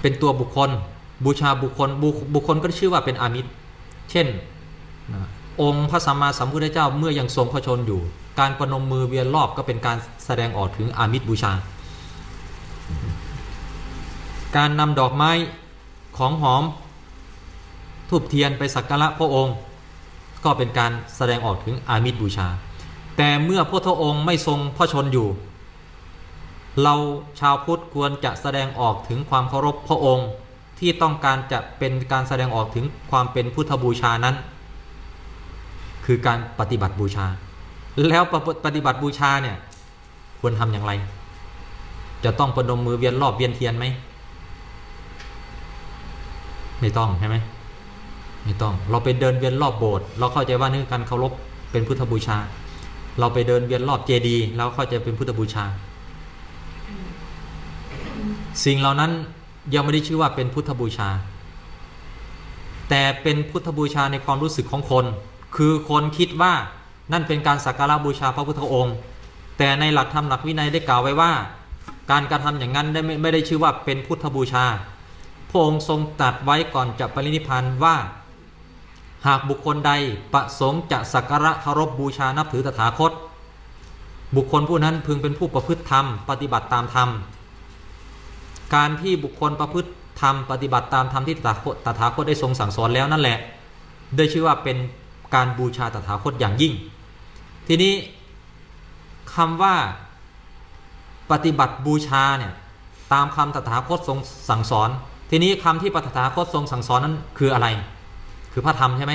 เป็นตัวบุคคล บูชาบุคคลบุบุคคลก็ชื่อว่าเป็นอามิตร เช่น องค์พระสัมมาสัมพุทธเจ้าเมื่อยังทรงพระชนอยู่ การประนมมือเวียนรอบก็เป็นการแสดงออกถึงอามิตรบูชา การนำดอกไม้ของหอมทูบเทียนไปสักการะพระองค์ ก็เป็นการแสดงออกถึงอามิตรบูชา แต่เมื่อพระองค์ไม่ทรงพระชนอยู่ เราชาวพุทธควรจะแสดงออกถึงความเคารพพระองค์ ที่ต้องการจะเป็นการแสดงออกถึงความเป็นพุทธบูชานั้น คือการปฏิบัติบูชา แล้วปฏิปฏิบัติบูชาเนี่ยควรทำอย่างไร จะต้องประนมมือเวียนรอบเวียนเทียนไหมไม่ต้องใช่ไหมไม่ต้อง เราไปเดินเวียนรอบโบสถ์เราเข้าใจว่านี่คือการเคารพเป็นพุทธบูชา เราไปเดินเวียนรอบเจดีย์เราเข้าใจเป็นพุทธบูชา สิ่งเหล่านั้นยังไม่ได้ชื่อว่าเป็นพุทธบูชา แต่เป็นพุทธบูชาในความรู้สึกของคน คือคนคิดว่านั่นเป็นการสักการะบูชาพระพุทธองค์ แต่ในหลักธรรมหลักวินัยได้กล่าวไว้ว่า การกระทำอย่างนั้นได้ไม่ได้ชื่อว่าเป็นพุทธบูชา พระองค์ทรงตรัสไว้ก่อนจะปรินิพพานว่า หากบุคคลใดประสงค์จะสักการะเคารพบูชานับถือตถาคต บุคคลผู้นั้นพึงเป็นผู้ประพฤติธรรม ปฏิบัติตามธรรม การที่บุคคลประพฤติธรรมปฏิบัติตามธรรมที่ตถาคตตถาคตได้ทรงสั่งสอนแล้วนั่นแหละ ได้ชื่อว่าเป็นการบูชาตถาคตอย่างยิ่ง ทีนี้คำว่าปฏิบัติบูชาเนี่ยตามคำตถาคตทรงสั่งสอน ทีนี้คำที่ปตถาคตทรงสั่งสอนนั้นคืออะไร คือพระธรรมใช่ไหม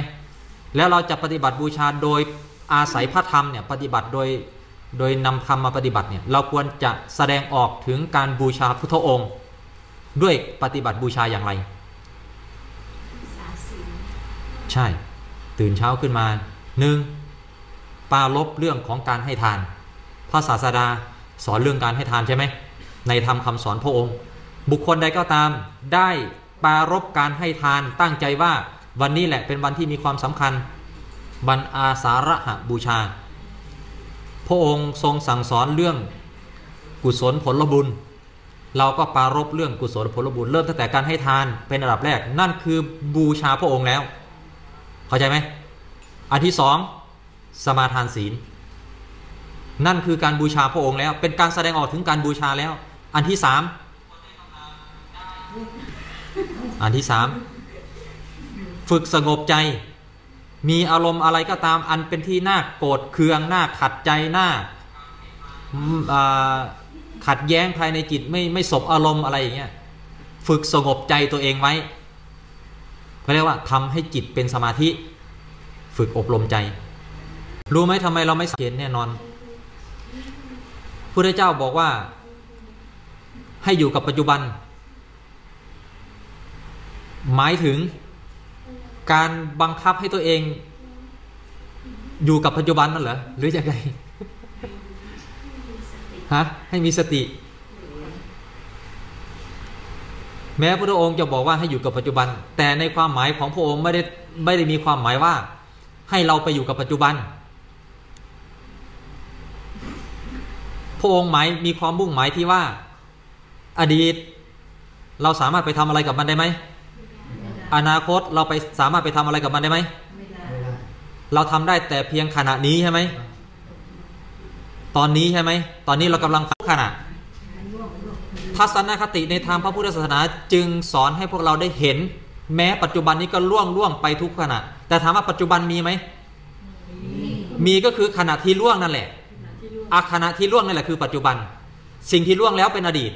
แล้วเราจะปฏิบัติบูชาโดยอาศัยพระธรรมเนี่ยปฏิบัติโดยโดยนำธรรมมาปฏิบัติเนี่ยเราควรจะแสดงออกถึงการบูชาพุทธองค์ ด้วยปฏิบัติบูชาอย่างไร ใช่ ตื่นเช้าขึ้นมาหนึ่งปราลบเรื่องของการให้ทาน พระศาสดาสอนเรื่องการให้ทานใช่ไหม ในธรรมคำสอนพระองค์ บุคคลใดก็ตามได้ปรารบการให้ทานตั้งใจว่าวันนี้แหละเป็นวันที่มีความสำคัญวันอาสาฬหบูชา พระองค์ทรงสั่งสอนเรื่องกุศลผลบุญ เราก็ปรารบเรื่องกุศลผลบุญเริ่มตั้งแต่การให้ทานเป็นระดับแรก นั่นคือบูชาพระองค์แล้ว เข้าใจไหมอันที่สองสมาทานศีล นั่นคือการบูชาพระองค์แล้ว เป็นการแสดงออกถึงการบูชาแล้ว อันที่สามอันที่สามฝึกสงบใจ มีอารมณ์อะไรก็ตามอันเป็นที่น่าโกรธเคืองน่าขัดใจน่า ขัดแย้งภายในจิตไม่ไม่สบอารมณ์อะไรอย่างเงี้ยฝึกสงบใจตัวเองไว้เขาเรียกว่าทำให้จิตเป็นสมาธิ ฝึกอบรมใจ รู้ไหมทำไมเราไม่เห็นแน่นอนพุทธเจ้าบอกว่า ให้อยู่กับปัจจุบัน หมายถึงการบังคับให้ตัวเอง อยู่กับปัจจุบันนั่นเหรอหรือยังไง ฮะให้มีสติ แม้พระองค์จะบอกว่าให้อยู่กับปัจจุบัน แต่ในความหมายของพระองค์ไม่ได้ไม่ได้มีความหมายว่า ให้เราไปอยู่กับปัจจุบัน พระองค์หมายมีความมุ่งหมายที่ว่า อดีต เราสามารถไปทำอะไรกับมันได้ไหมอนาคตเราไปสามารถไปทำอะไรกับมันได้ไหมไม่ได้ไม่ได้เราทำได้แต่เพียงขณะนี้ใช่ไหม ตอนนี้ใช่ไหม ตอนนี้เรากำลังฝึกขณะทัศนคติในทางพระพุทธศาสนาจึงสอนให้พวกเราได้เห็น แม้ปัจจุบันนี้ก็ล่วงล่วงไปทุกขณะ แต่ถามว่าปัจจุบันมีไหมมีก็คือขณะที่ล่วงนั่นแหละอาขณะที่ล่วงนั่นแหละคือปัจจุบัน สิ่งที่ล่วงแล้วเป็นอดีต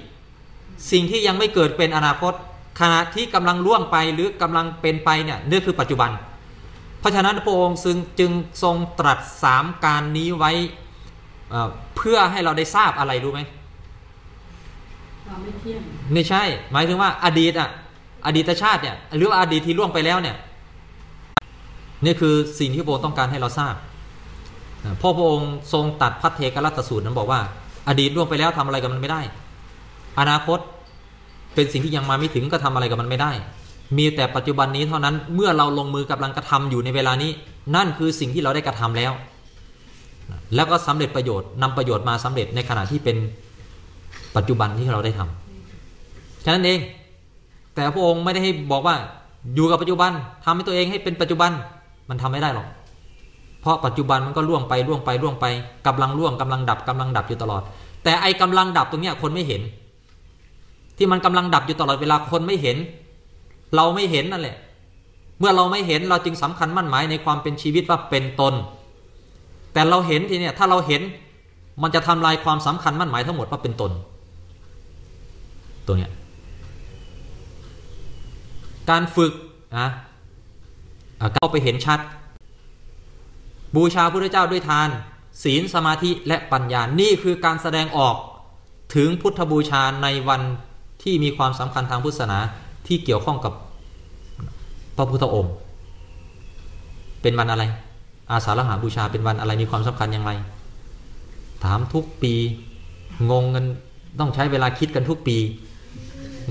สิ่งที่ยังไม่เกิดเป็นอนาคต ขณะที่กำลังล่วงไปหรือกำลังเป็นไปเนี่ยนี่คือปัจจุบัน เพราะฉะนั้นพระองค์จึงจึงทรงตรัสสามการนี้ไว้ เอ่อเพื่อให้เราได้ทราบอะไรรู้ไหมความไม่เที่ยงไม่ใช่ หมายถึงว่าอดีตอะอดีตชาติเนี่ยหรือว่าอดีตที่ล่วงไปแล้วเนี่ยนี่คือสิ่งที่พระองค์ต้องการให้เราทราบนะเพราะพระองค์ทรงตัดพัทเทกรัตสูตรนั้นบอกว่า อดีตล่วงไปแล้วทำอะไรกับมันไม่ได้ อนาคตเป็นสิ่งที่ยังมาไม่ถึงก็ทำอะไรกับมันไม่ได้ มีแต่ปัจจุบันนี้เท่านั้นเมื่อเราลงมือกำลังกระทำอยู่ในเวลานี้ นั่นคือสิ่งที่เราได้กระทำแล้วนะ แล้วก็สำเร็จประโยชน์นำประโยชน์มาสำเร็จในขณะที่เป็นปัจจุบันที่เราได้ทำฉะนั้นเอง แต่พระองค์ไม่ได้ให้บอกว่าอยู่กับปัจจุบันทำให้ตัวเองให้เป็นปัจจุบันมันทำไม่ได้หรอก เพราะปัจจุบันมันก็ล่วงไปล่วงไปล่วงไปกำลังล่วงกำลังดับกำลังดับอยู่ตลอด แต่ไอ้กำลังดับตรงเนี้ยคนไม่เห็น ที่มันกำลังดับอยู่ตลอดเวลาคนไม่เห็น เราไม่เห็นนั่นแหละ เมื่อเราไม่เห็นเราจึงสำคัญมั่นหมายในความเป็นชีวิตว่าเป็นตน แต่เราเห็นทีเนี้ยถ้าเราเห็นมันจะทำลายความสำคัญมั่นหมายทั้งหมดว่าเป็นตน ตัวเนี้ยการฝึกนะเข้าไปเห็นชัด บูชาพระพุทธเจ้าด้วยทาน ศีลสมาธิและปัญญานี่คือการแสดงออกถึงพุทธบูชาในวันที่มีความสำคัญทางพุทธศาสนาที่เกี่ยวข้องกับพระพุทธองค์ เป็นวันอะไร อาสาฬหาบูชาเป็นวันอะไรมีความสำคัญอย่างไร ถามทุกปีงงกันต้องใช้เวลาคิดกันทุกปี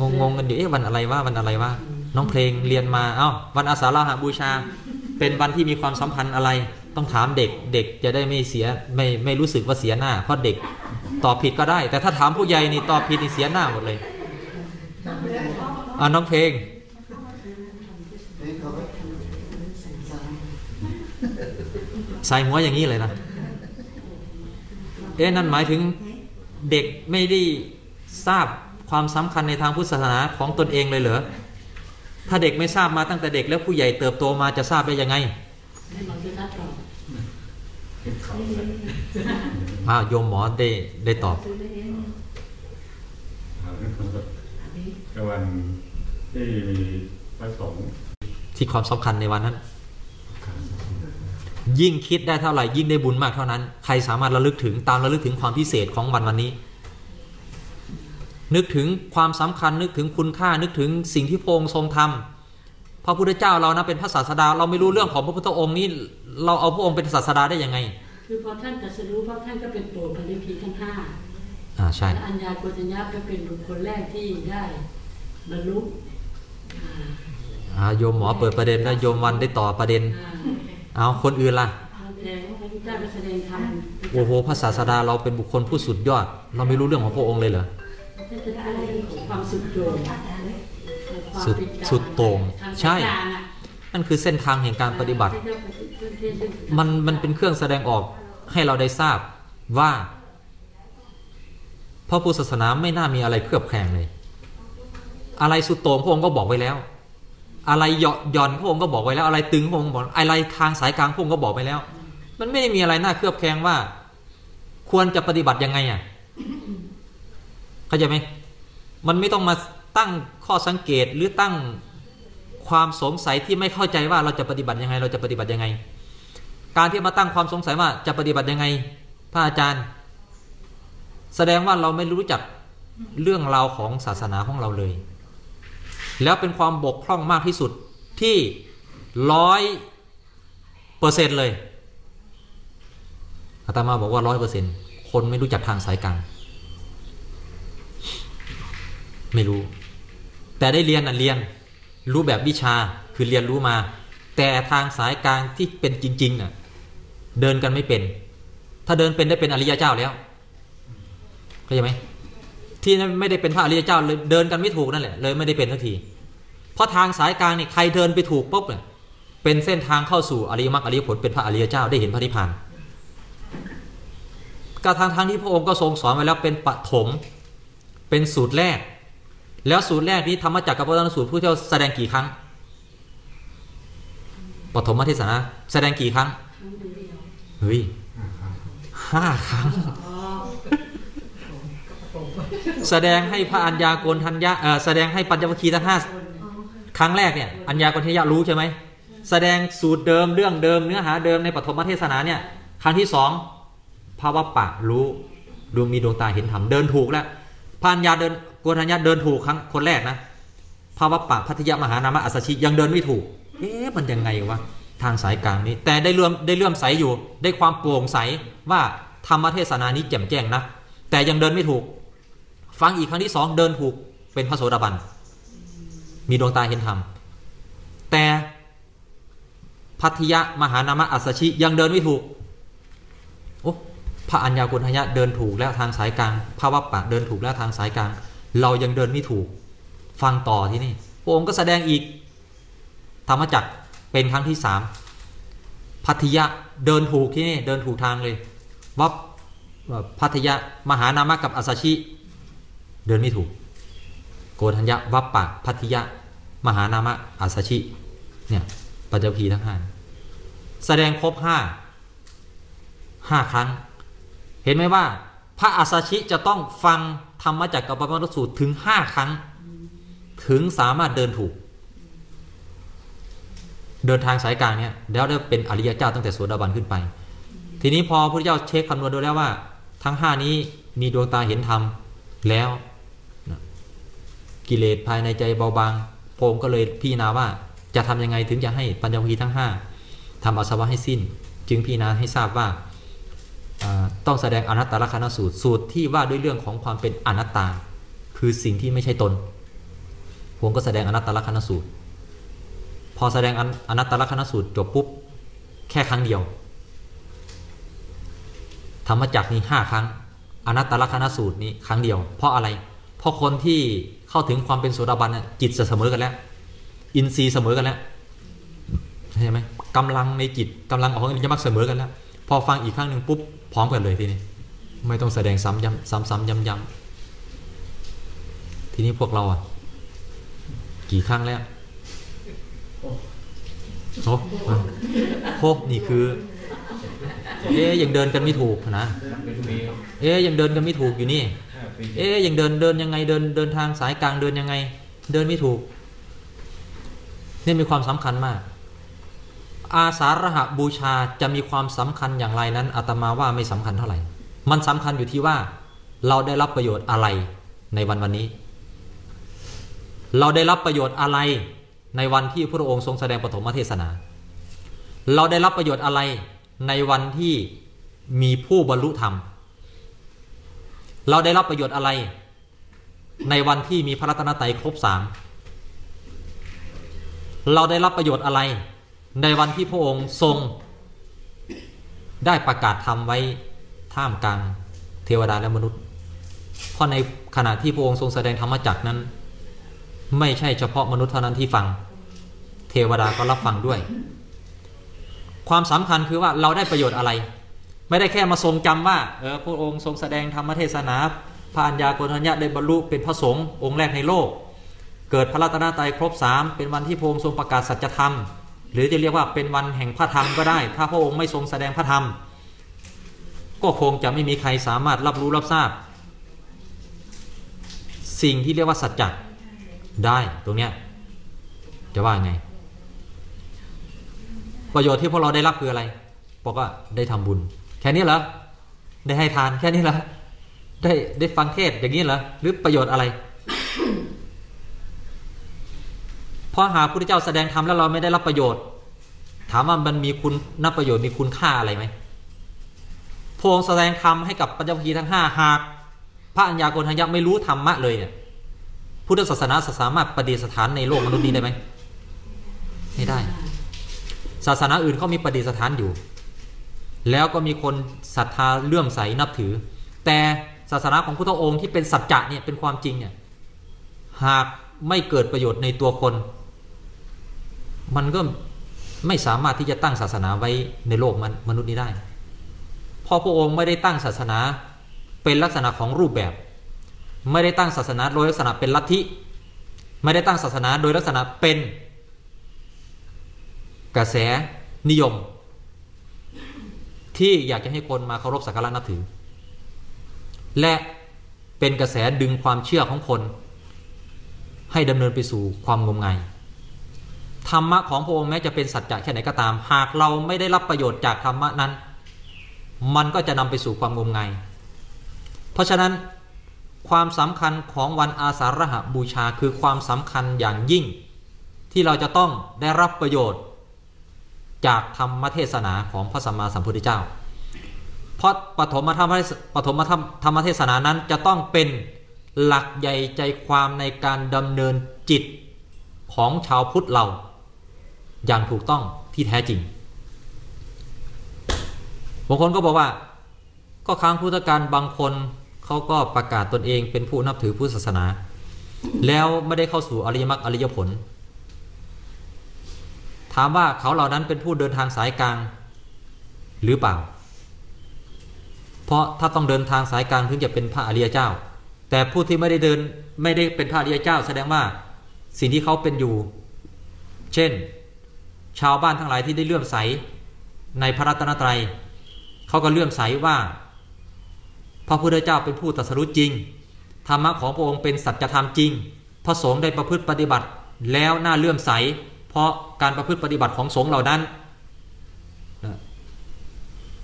งงงกันอยู่เอ๊ะวันอะไรว่าวันอะไรว่า น้องเพลงเรียนมาเอ้าวันอาสาฬหาบูชา เป็นวันที่มีความสัมพันธ์อะไร ต้องถามเด็กเด็กจะได้ไม่เสียไม่ไม่รู้สึกว่าเสียหน้า เพราะเด็กตอบผิดก็ได้ แต่ถ้าถามผู้ใหญ่นี่ตอบผิดนี่เสียหน้าหมดเลยอ่าน้องเพลง ใส่หัวอย่างนี้เลยนะ เอ๊ะนั่นหมายถึงเด็กไม่ได้ทราบความสำคัญในทางพุทธศาสนาของตนเองเลยเหรอ ถ้าเด็กไม่ทราบมาตั้งแต่เด็กแล้วผู้ใหญ่เติบโตมาจะทราบได้ยังไงให้เราจะได้ตอบอ่าโยมหมอได้ได้ตอบก็วันที่มีพระสงฆ์ที่ความสำคัญในวันนั้น ยิ่งคิดได้เท่าไหร่ยิ่งได้บุญมากเท่านั้น ใครสามารถระลึกถึงตามระลึกถึงความพิเศษของวันวันนี้ นึกถึงความสำคัญนึกถึงคุณค่านึกถึงสิ่งที่พระองค์ทรงทำพระพุทธเจ้าเรานะเป็นพระศาสดา เราไม่รู้เรื่องของพระพุทธองค์นี้เราเอาพระองค์เป็นศาสดาได้ยังไง คือพอท่านตรัสรู้เพราะท่านก็เป็นโปรดพันธิพีทั้งห้าอ่าใช่และอัญญาโกฏัญญาก็เป็นบุคคลแรกที่ได้บรรลุอ่าอ่าโยมหมอเปิดประเด็นแล้วโยมวันได้ต่อประเด็นอ่า เอาคนอื่นล่ะแต่พระพุทธเจ้าก็แสดงธรรมโอ้โหพระศาสดาเราเป็นบุคคลผู้สุดยอด เราไม่รู้เรื่องของพระองค์เลยเหรอท่านจะได้ความสุดโต่งความสุดเป็นกลางสุดโต่งทาใช่สายกลางอะนั่นคือเส้นทางแห่งการปฏิบัติ มันมันเป็นเครื่องแสดงออกให้เราได้ทราบว่าพระพุทธศาสนาไม่น่ามีอะไรเคลือบแคลงเลย อะไรสุดโต่งพระองค์ก็บอกไว้แล้ว อะไรหยาะหย่อนพระองค์ก็บอกไว้แล้วอะไรตึงพระองค์บอกอะไรทางสายกลางพระองค์ก็บอกไว้แล้ว มันไม่ได้มีอะไรน่าเคลือบแคลงว่า ควรจะปฏิบัติยังไงอะเข้าใจไหมมันไม่ต้องมาตั้งข้อสังเกตหรือตั้งความสงสัยที่ไม่เข้าใจว่าเราจะปฏิบัติยังไง เราจะปฏิบัติยังไง การที่มาตั้งความสงสัยว่าจะปฏิบัติยังไง พระอาจารย์ แสดงว่าเราไม่รู้จักเรื่องราวของศาสนาของเราเลย แล้วเป็นความบกพร่องมากที่สุดที่ร้อยเปอร์เซ็นเลยอาตมาบอกว่าร้อยเปอร์เซ็นคนไม่รู้จักทางสายกลาง ไม่รู้ แต่ได้เรียนน่ะเรียน รู้แบบวิชาคือเรียนรู้มา แต่ทางสายกลางที่เป็นจริงๆน่ะเดินกันไม่เป็น ถ้าเดินเป็นได้เป็นอริยเจ้าแล้วเข้าใจไหมที่ไม่ได้เป็นพระอริยเจ้าเลยเดินกันไม่ถูกนั่นแหละเลยไม่ได้เป็นสักที เพราะทางสายกลางนี่ใครเดินไปถูกปุ๊บเนี่ยเป็นเส้นทางเข้าสู่อริยมรรคอริยผลเป็นพระอริยเจ้าได้เห็นพระนิพพานการทางทางที่พระองค์ก็ทรงสอนไว้แล้วเป็นปฐมเป็นสูตรแรก แล้วสูตรแรกนี้ธรรมจักรกับพระนสูตรผู้เที่ยวแสดงกี่ครั้งปฐมเทศนาแสดงกี่ครั้งเฮ้ยห้าครั้ง แสดงให้พระอัญญาโกณทัญญาแสดงให้ปัญจวัคคีย์ทั้งห้า ครั้งแรกเนี่ยอัญญากณทัญญารู้ใช่ไหมแสดงสูตรเดิมเรื่องเดิมเนื้อหาเดิมในปฐมเทศนาเนี่ยครั้งที่สองภาวะปะรู้ดวงมีดวงตาเห็นธรรมเดินถูกแล้วพระอัญญาเดินโกณทัญญาเดินถูกครั้งคนแรกนะภาวะปะพัทยมหานามะอัสสชิยังเดินไม่ถูกเอ๊ะมันยังไงวะทางสายกลางนี้ แต่ได้เลื่อมได้เลื่อมใสอยู่ ได้ความโปร่งใสว่าธรรมเทศนานี้แจ่มแจ้งนะแต่ยังเดินไม่ถูก ฟังอีกครั้งที่สองเดินถูกเป็นพระโสดาบัน มีดวงตาเห็นธรรม แต่พัทยะมหานามะอัสชิยังเดินไม่ถูกโอ้พระอัญญากุณทยะเดินถูกแล้วทางสายกลางพระวัปปะเดินถูกแล้วทางสายกลาง เรายังเดินไม่ถูก ฟังต่อที่นี่ระองค์ก็แสดงอีก ธรรมจักรเป็นครั้งที่สามพัทยะเดินถูกที่นี่เดินถูกทางเลยวับพัทยะมหานามะกับอาซาชิ เดินไม่ถูก โกธัญญะวัปปะพัทธิยะ มหานามะอาซาชิ เนี่ยปัจจพีทั้งห้าแสดงครบห้าห้าครั้ง เห็นไหมว่า พระอาซาชิจะต้องฟังธรรมจักรกับปวัตสูตรถึงห้าครั้ง ถึงสามารถเดินถูก เดินทางสายกลางเนี่ยแล้วได้เป็นอริยเจ้าตั้งแต่โสดาบันขึ้นไป ทีนี้พอพระเจ้าเช็คคำนวณดูแล้วว่า ทั้งห้านี้มีดวงตาเห็นธรรมแล้ว กิเลสภายในใจเบาบางพระองค์ก็เลยพิจารณาว่าจะทำยังไงถึงจะให้ปัญญวีทั้งห้าทำอาสวะให้สิ้น จึงพิจารณาให้ทราบว่าต้องแสดงอนัตตลกนสูตรสูตรที่ว่าด้วยเรื่องของความเป็นอนัตตา คือสิ่งที่ไม่ใช่ตนพระองค์ก็แสดงอนัตตลกนสูตร พอแสดงอนัตตลกนสูตรจบปุ๊บแค่ครั้งเดียวธรรมจักรนี้ห้าครั้งอนัตตลกนสูตรนี้ครั้งเดียว เพราะอะไร เพราะคนที่ เข้าถึงความเป็นโสดาบันจิตจะเสมอกันแล้ว อินทรีย์เสมอกันแล้วใช่ไหมกำลังในจิตกำลังของอริยมรรคเสมอกันแล้วพอฟังอีกครั้งหนึ่งปุ๊บพร้อมกันเลยทีนี้ไม่ต้องแสดงซ้ำย้ำซ้ำซ้ำย้ำย้ำทีนี้พวกเราอะกี่ครั้งแล้วโอ้โหนี่คือ เอ๊ยยังเดินกันไม่ถูกนะเป็นปีครับเอ๊ยยังเดินกันไม่ถูกอยู่นี่ เอ๊ยยังเดินเดินยังไงเดินเดินทางสายกลางเดินยังไง เดินไม่ถูกนี่มีความสำคัญมาก อาสาฬหบูชาจะมีความสำคัญอย่างไรนั้นอาตมาว่าไม่สำคัญเท่าไหร่ มันสำคัญอยู่ที่ว่า เราได้รับประโยชน์อะไรในวันวันนี้ เราได้รับประโยชน์อะไรในวันที่พระองค์ทรงแสดงปฐมเทศนา เราได้รับประโยชน์อะไรในวันที่มีผู้บรรลุธรรม เราได้รับประโยชน์อะไร ในวันที่มีพระรัตนตรัยครบสามเราได้รับประโยชน์อะไร ในวันที่พระองค์ทรง ได้ประกาศธรรมไว้ท่ามกลางเทวดาและมนุษย์ เพราะในขณะที่พระองค์ทรงแสดงธรรมจักรนั้น ไม่ใช่เฉพาะมนุษย์เท่านั้นที่ฟัง เทวดาก็รับฟังด้วย ความสำคัญคือว่าเราได้ประโยชน์อะไร ไม่ได้แค่มาทรงจำว่าเออพระองค์ทรงแสดงธรรมเทศนาพระัญญาโกณทัญญะได้บรรลุเป็นพระสงฆ์องค์แรกในโลก เกิดพระรัตนตรัยครบสามเป็นวันที่พระองค์ทรงประกาศสัจธรรม หรือจะเรียกว่าเป็นวันแห่งพระธรรมก็ได้ ถ้าพระองค์ไม่ทรงแสดงพระธรรม ก็คงจะไม่มีใครสามารถรับรู้รับทราบ สิ่งที่เรียกว่าสัจจะได้ตรงเนี้ยจะว่าไง ประโยชน์ที่พวกเราได้รับคืออะไรบอกว่าได้ทำบุญ แค่นี้เหรอได้ให้ทานแค่นี้เหรอได้ได้ฟังเทศอย่างนี้เหรอหรือประโยชน์อะไรพราะหาพระพุทธเจ้าแสดงธรรมแล้วเราไม่ได้รับประโยชน์ ถามว่ามันมีคุณนับประโยชน์มีคุณค่าอะไรไหมพงแสดงธรรมให้กับปัญญวคีทั้งห้าหาก พระอัญญาโกณทัญญะไม่รู้ธรรมะเลยเนี่ยพุทธศาสนาสามารถประดิษฐานในโลกมนุษย์นี้ได้ไหมไม่ได้ ศาสนาอื่นเขามีประดิษฐานอยู่ แล้วก็มีคนศรัทธาเลื่อมใสนับถือ แต่ศาสนาของพุทธองค์ที่เป็นสัจจะเนี่ยเป็นความจริงเนี่ยหากไม่เกิดประโยชน์ในตัวคน มันก็ไม่สามารถที่จะตั้งศาสนาไว้ในโลกมันมนุษย์นี้ได้เพราะพระองค์ไม่ได้ตั้งศาสนาเป็นลักษณะของรูปแบบ ไม่ได้ตั้งศาสนาโดยลักษณะเป็นลัทธิไม่ได้ตั้งศาสนาโดยลักษณะเป็นกระแสนิยม ที่อยากจะให้คนมาเคารพสักการะนับถือ และเป็นกระแสดึงความเชื่อของคน ให้ดำเนินไปสู่ความงมงายธรรมะของพระองค์แม้จะเป็นสัจจะแค่ไหนก็ตาม หากเราไม่ได้รับประโยชน์จากธรรมะนั้น มันก็จะนำไปสู่ความงมงายเพราะฉะนั้นความสำคัญของวันอาสาฬหบูชาคือความสำคัญอย่างยิ่ง ที่เราจะต้องได้รับประโยชน์ จากธรรมเทศนาของพระสัมมาสัมพุทธเจ้า เพราะปฐมธรรมปฐมธรรมธรรมเทศนานั้นจะต้องเป็นหลักใหญ่ใจความในการดำเนินจิตของชาวพุทธเรา อย่างถูกต้องที่แท้จริงบางคนก็บอกว่า ก็ครั้งพุทธกาลบางคนเขาก็ประกาศตนเองเป็นผู้นับถือพุทธศาสนา แล้วไม่ได้เข้าสู่อริยมรรคอริยผล ถามว่าเขาเหล่านั้นเป็นผู้เดินทางสายกลาง หรือเปล่า เพราะถ้าต้องเดินทางสายกลางถึงจะเป็นพระอริยเจ้า แต่ผู้ที่ไม่ได้เดินไม่ได้เป็นพระอริยเจ้า แสดงว่าสิ่งที่เขาเป็นอยู่ เช่น ชาวบ้านทั้งหลายที่ได้เลื่อมใสในพระรัตนตรัย เขาก็เลื่อมใสว่า พระพุทธเจ้าเป็นผู้ตรัสรู้จริง ธรรมะของพระองค์เป็นสัจธรรมจริง พระสงฆ์ได้ประพฤติปฏิบัติแล้วน่าเลื่อมใส เพราะการประพฤติปฏิบัติของสงฆ์เหล่านั้น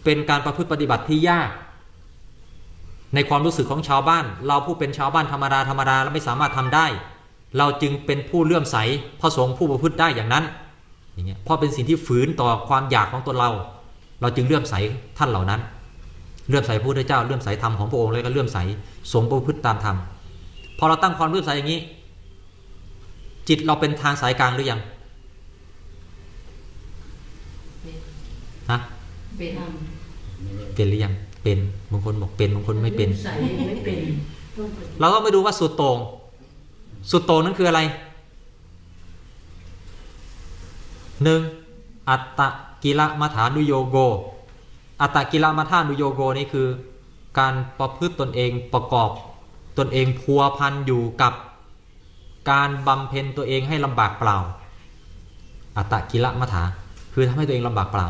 เป็นการประพฤติปฏิบัติที่ยาก ในความรู้สึกของชาวบ้าน เราผู้เป็นชาวบ้านธรรมดาธรรมดาไม่สามารถทำได้ เราจึงเป็นผู้เลื่อมใสพระสงฆ์ผู้ประพฤติได้อย่างนั้นอย่างเงี้ยเพราะเป็นสิ่งที่ฝืนต่อความอยากของตนเรา เราจึงเลื่อมใสท่านเหล่านั้น เลื่อมใสพระพุทธเจ้าเลื่อมใสธรรมของพระองค์แล้วก็เลื่อมใสสงฆ์ประพฤติตามธรรมพอเราตั้งความเลื่อมใสอย่างนี้ จิตเราเป็นทางสายกลางหรือยัง ฮะเป็นเป็นหรือยังเป็นบางคนบอกเป็นบางคนไม่เป็นใส่ไม่เป็นต้องปฏิเราต้องไปดูว่าสุดโต่งสุดโต่งนั้นคืออะไรหนึ่งอัตตะกิละมัฐานุโยโก อัตตะกิละมัฐานุโยโกนี่คือ การประพฤติตนเองประกอบตนเองพัวพันอยู่กับการบำเพ็ญตัวเองให้ลำบากเปล่า อัตตะกิละมัฐาคือทำให้ตัวเองลำบากเปล่า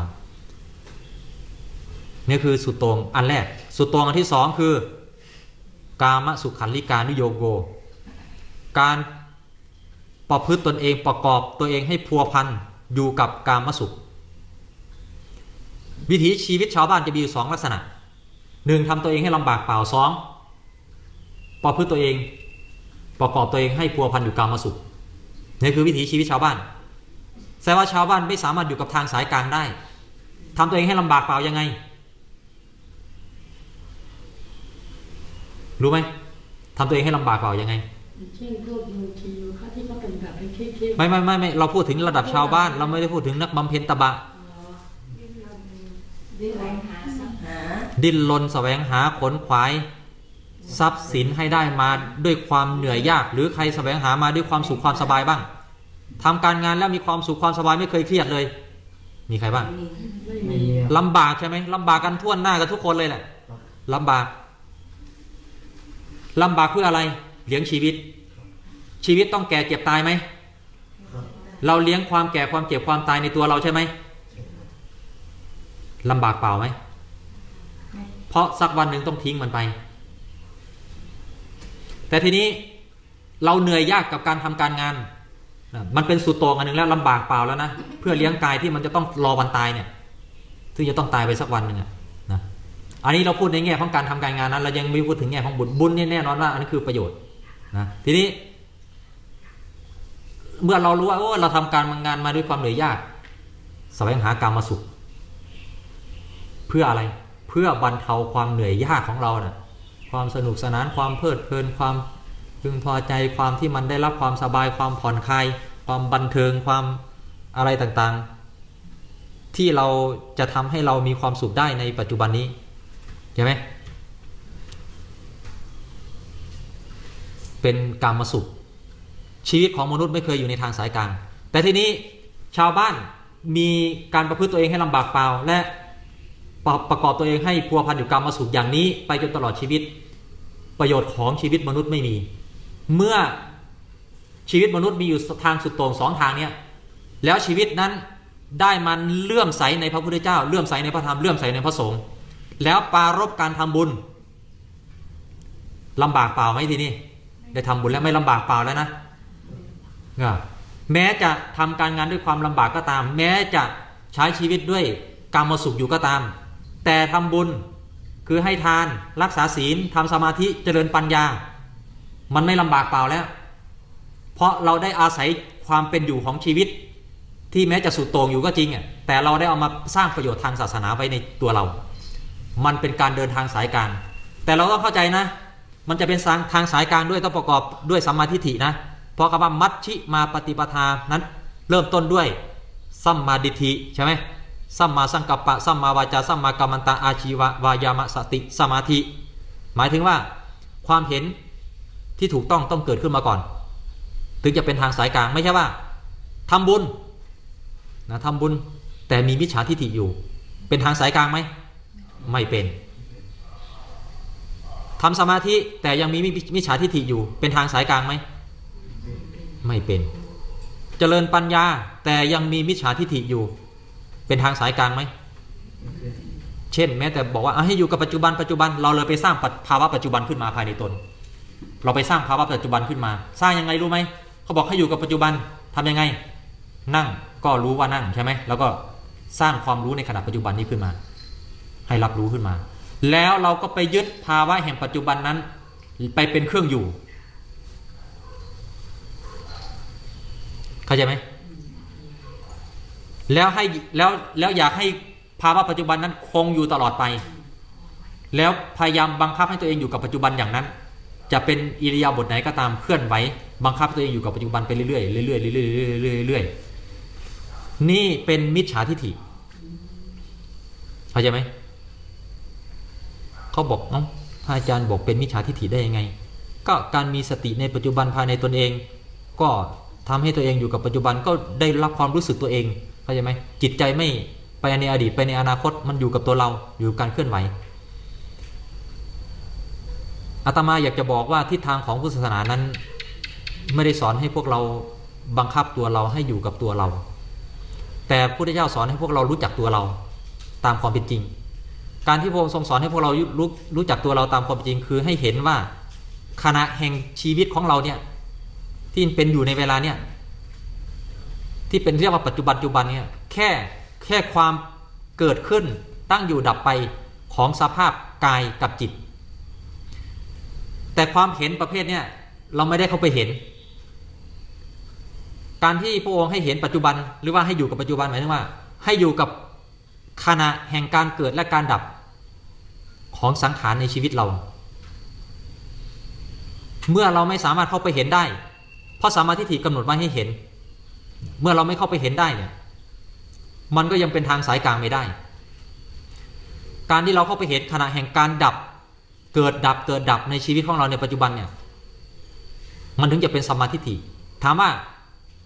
นี่คือสุดโต่งอันแรก สุดโต่งอันที่สองคือกามสุขันลิกานุโยโก การประพฤติตนเองประกอบตัวเองให้พัวพันอยู่กับกามสุข วิถีชีวิตชาวบ้านจะมีอยู่สองลักษณะหนึ่งทำตัวเองให้ลำบากเปล่าสองประพฤติตัวเองประกอบตัวเองให้พัวพันอยู่กามสุขนี่คือวิถีชีวิตชาวบ้านแสดงว่าชาวบ้านไม่สามารถอยู่กับทางสายกลางได้ทำตัวเองให้ลำบากเปล่ายังไง รู้ไหมทำตัวเองให้ลำบากเปล่ายังไงเช่นพวกโยคีโยคะที่เขาเป็นแบบเป็นเคสๆไม่ไม่ไม่ไม่เราพูดถึงระดับชาวบ้าน เราไม่ได้พูดถึงนักบำเพ็ญตบะอ๋อดิ้นรนหาสังหาดิ้นรนแสวงหาขนขวาย ทรัพย์สินให้ได้มาด้วยความเหนื่อยยาก หรือใครแสวงหามาด้วยความสุขความสบายบ้างทำการงานแล้วมีความสุขความสบายไม่เคยเครียดเลย มีใครบ้างมีไม่มีลำบากใช่ไหมลำบากกันทั่วหน้ากันทุกคนเลยแหละลำบาก ลำบากเพื่ออะไร เลี้ยงชีวิต ชีวิตต้องแก่เจ็บตายไหม เราเลี้ยงความแก่ความเจ็บความตายในตัวเราใช่ไหมลำบากเปล่าไหม เพราะสักวันหนึ่งต้องทิ้งมันไป แต่ทีนี้เราเหนื่อยยากกับการทำการงาน มันเป็นสุดโต่งอันหนึ่งแล้วลำบากเปล่าแล้วนะ เพื่อเลี้ยงกายที่มันจะต้องรอวันตายเนี่ย ซึ่งจะต้องตายไปสักวันหนึ่งอะ อันนี้เราพูดในแง่ของการทำการงานนั้น เรายังไม่พูดถึงแง่ของบุญบุญเนี่ยแน่นอนว่าอันนี้คือประโยชน์นะทีนี้ เมื่อเรารู้ว่าโอ้เราทำการงานมาด้วยความเหนื่อยยากแสวงหากรรมมาสุข เพื่ออะไรเพื่อบรรเทาความเหนื่อยยากของเรานะ่ะความสนุกสนานความเพลิดเพลินความพึงพอใจความที่มันได้รับความสบายความผ่อนคลายความบันเทิงความอะไรต่างๆ ที่เราจะทำให้เรามีความสุขได้ในปัจจุบันนี้ ใช่ไหมเป็นกรรมสุข ชีวิตของมนุษย์ไม่เคยอยู่ในทางสายกลาง แต่ทีนี้ชาวบ้านมีการประพฤติตัวเองให้ลำบากเปล่า และประประกอบตัวเองให้พัวพันอยู่กรรมสุขอย่างนี้ไปจนตลอดชีวิต ประโยชน์ของชีวิตมนุษย์ไม่มี เมื่อชีวิตมนุษย์มีอยู่ทางสุดโต่งสองทางเนี้ยแล้วชีวิตนั้นได้มันเลื่อมใสในพระพุทธเจ้า เลื่อมใสในพระธรรมเลื่อมใสในพระสงฆ์ แล้วปารบการทำบุญลำบากเปล่าไหมทีนี้ได้ทำบุญแล้วไม่ลำบากเปล่าแล้วนะแม้จะทำการงานด้วยความลำบากก็ตาม แม้จะใช้ชีวิตด้วยกรรมสุขอยู่ก็ตาม แต่ทำบุญคือให้ทานรักษาศีลทำสมาธิเจริญปัญญา มันไม่ลำบากเปล่าแล้ว เพราะเราได้อาศัยความเป็นอยู่ของชีวิต ที่แม้จะสุดโต่งอยู่ก็จริงอะแต่เราได้เอามาสร้างประโยชน์ทางศาสนาไว้ในตัวเรา มันเป็นการเดินทางสายกลางแต่เราต้องเข้าใจนะ มันจะเป็นทางสายกลางด้วยต้องประกอบด้วยสัมมาทิฏฐินะ เพราะคำว่ามัชชิมาปฏิปทานั้น เริ่มต้นด้วยสัมมาดิฏฐิใช่ไหมสัมมาสังกัปปะสัมมาวาจาสัมมากัมมันตะอาชีวะวายามะสติสมาธิ หมายถึงว่าความเห็นที่ถูกต้องต้องเกิดขึ้นมาก่อน ถึงจะเป็นทางสายกลางไม่ใช่ว่าทำบุญนะทำบุญแต่มีมิจฉาทิฏฐิอยู่ เป็นทางสายกลางไหม ไม่เป็นทำสมาธิแต่ยังมีมิจฉาทิฏฐิอยู่ เป็นทางสายกลางไหมไม่เป็น เจริญปัญญาแต่ยังมีมิจฉาทิฏฐิอยู่ เป็นทางสายกลางไหมเช่น แม้แต่บอกว่าให้อยู่กับปัจจุบันปัจจุบันเราเลยไปสร้างภาวะปัจจุบันขึ้นมาภายในตน เราไปสร้างภาวะปัจจุบันขึ้นมา สร้างยังไงรู้ไหมเขาบอกให้อยู่กับปัจจุบันทำยังไง นั่งก็รู้ว่านั่งใช่ไหมแล้วก็สร้างความรู้ในขณะปัจจุบันนี้ขึ้นมา ให้รับรู้ขึ้นมา แล้วเราก็ไปยึดภาวะแห่งปัจจุบันนั้น ไปเป็นเครื่องอยู่ เข้าใจไหมแล้วให้แล้วแล้วอยากให้ภาวะปัจจุบันนั้นคงอยู่ตลอดไป แล้วพยายามบังคับให้ตัวเองอยู่กับปัจจุบันอย่างนั้น จะเป็นอิริยาบถไหนก็ตามเคลื่อนไหวบังคับตัวเองอยู่กับปัจจุบันไปเรื่อยๆเรื่อยๆเรื่อยๆเรื่อยๆเรื่อยๆนี่เป็นมิจฉาทิฏฐิเข้าใจไหม เขาบอกเอ้าอาจารย์บอกเป็นมิจฉาทิฏฐิได้ยังไง ก็การมีสติในปัจจุบันภายในตนเอง ก็ทำให้ตัวเองอยู่กับปัจจุบันก็ได้รับความรู้สึกตัวเองเข้าใจไหมจิตใจไม่ไปในอดีตไปในอนาคตมันอยู่กับตัวเราอยู่กับการเคลื่อนไหวอาตมาอยากจะบอกว่าทิศทางของพุทธศาสนานั้น ไม่ได้สอนให้พวกเราบังคับตัวเราให้อยู่กับตัวเรา แต่พระพุทธเจ้าสอนให้พวกเรารู้จักตัวเรา ตามความเป็นจริง การที่พระองค์ทรงสอนให้พวกเรารู้รู้จักตัวเราตามความจริงคือให้เห็นว่าขณะแห่งชีวิตของเราเนี่ยที่เป็นอยู่ในเวลาเนี่ยที่เป็นเรียกว่าปัจจุบันปัจจุบันเนี่ยแค่แค่ความเกิดขึ้นตั้งอยู่ดับไปของสภาพกายกับจิต แต่ความเห็นประเภทเนี่ยเราไม่ได้เข้าไปเห็น การที่พระองค์ให้เห็นปัจจุบันหรือว่าให้อยู่กับปัจจุบันหมายถึงว่า ให้อยู่กับขณะแห่งการเกิดและการดับ ของสังขารในชีวิตเรา เมื่อเราไม่สามารถเข้าไปเห็นได้ เพราะสามาธิฏฐิกำหนดไว้ให้เห็น เมื่อเราไม่เข้าไปเห็นได้เนี่ยมันก็ยังเป็นทางสายกลางไม่ได้ การที่เราเข้าไปเห็นขณะแห่งการดับ เกิดดับเกิดดับในชีวิตของเราในปัจจุบันเนี่ยมันถึงจะเป็นสมาธิฐิถามว่า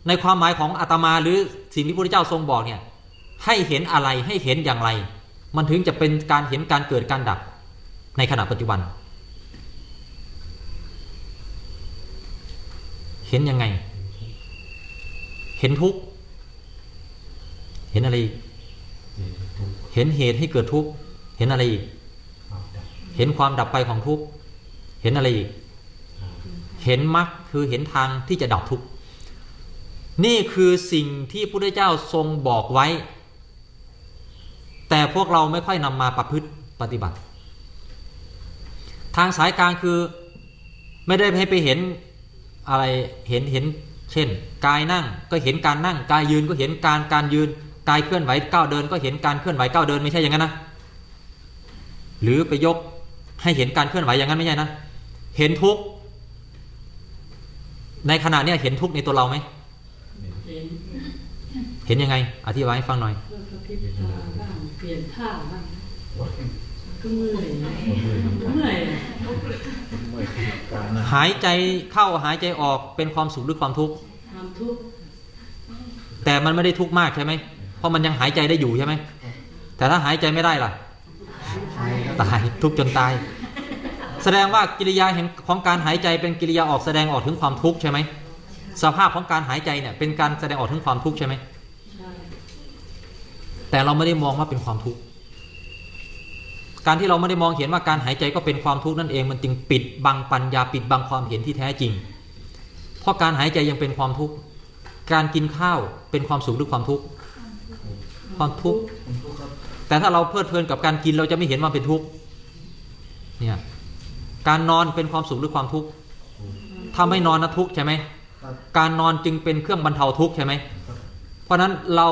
ในความหมายของอาตมาหรือสิ่งที่พระพุทธเจ้าทรงบอกเนี่ยให้เห็นอะไรให้เห็นอย่างไร มันถึงจะเป็นการเห็นการเกิดการดับ ในขณะปัจจุบัน เห็นยังไง เห็นทุกข์เห็นอะไร เห็นเหตุให้เกิดทุกข์เห็นอะไรอีกเห็นความดับไปของทุกข์เห็นอะไรอีกเห็นมรรคคือเห็นทางที่จะดับทุกข์นี่คือสิ่งที่พระพุทธเจ้าทรงบอกไว้ แต่พวกเราไม่ค่อยนำมาประพฤติปฏิบัติ ทางสายกลางคือไม่ได้ให้ไปเห็นอะไรเห็นเห็นเช่น กายนั่งก็เห็นการนั่ง กายยืนก็เห็นการการยืน กายเคลื่อนไหวก้าวเดิน ก็เห็นการเคลื่อนไหวก้าวเดินไม่ใช่อย่างนั้นนะหรือไปยกให้เห็นการเคลื่อนไหวอย่างนั้นไม่ใช่นะ เห็นทุกในขณะเนี้ยเห็นทุกในตัวเราไหมเห็นยังไง อธิบายให้ฟังหน่อยเพื่อกระพริบตาบ้างเปลี่ยนท่าบ้าง ก็เมื่อยนะเมื่อยอะหายใจเข้าหายใจออกเป็นความสุขหรือความทุกข์ทำทุกข์แต่มันไม่ได้ทุกข์มากใช่ไหมเพราะมันยังหายใจได้อยู่ใช่ไหมแต่ถ้าหายใจไม่ได้ล่ะ ตายทุกข์จนตาย แสดงว่ากิริยาเห็นของการหายใจเป็นกิริยาออกแสดงออกถึงความทุกข์ใช่ไหมสภาพของการหายใจเนี่ยเป็นการแสดงออกถึงความทุกข์ใช่ไหมใช่แต่เราไม่ได้มองว่าเป็นความทุกข์ การที่เราไม่ได้มองเห็นว่าการหายใจก็เป็นความทุกข์นั่นเองมันจึงปิดบังปัญญาปิดบังความเห็นที่แท้จริง เพราะการหายใจยังเป็นความทุกข์การกินข้าวเป็นความสุขหรือความทุกข์ความทุกข์แต่ถ้าเราเพลิดเพลินกับการกินเราจะไม่เห็นว่าเป็นทุกข์เนี่ยการนอนเป็นความสุขหรือความทุกข์ถ้าไม่นอนนะทุกข์ใช่ไหมการนอนจึงเป็นเครื่องบรรเทาทุกข์ใช่ไหมเพราะฉะนั้นเรา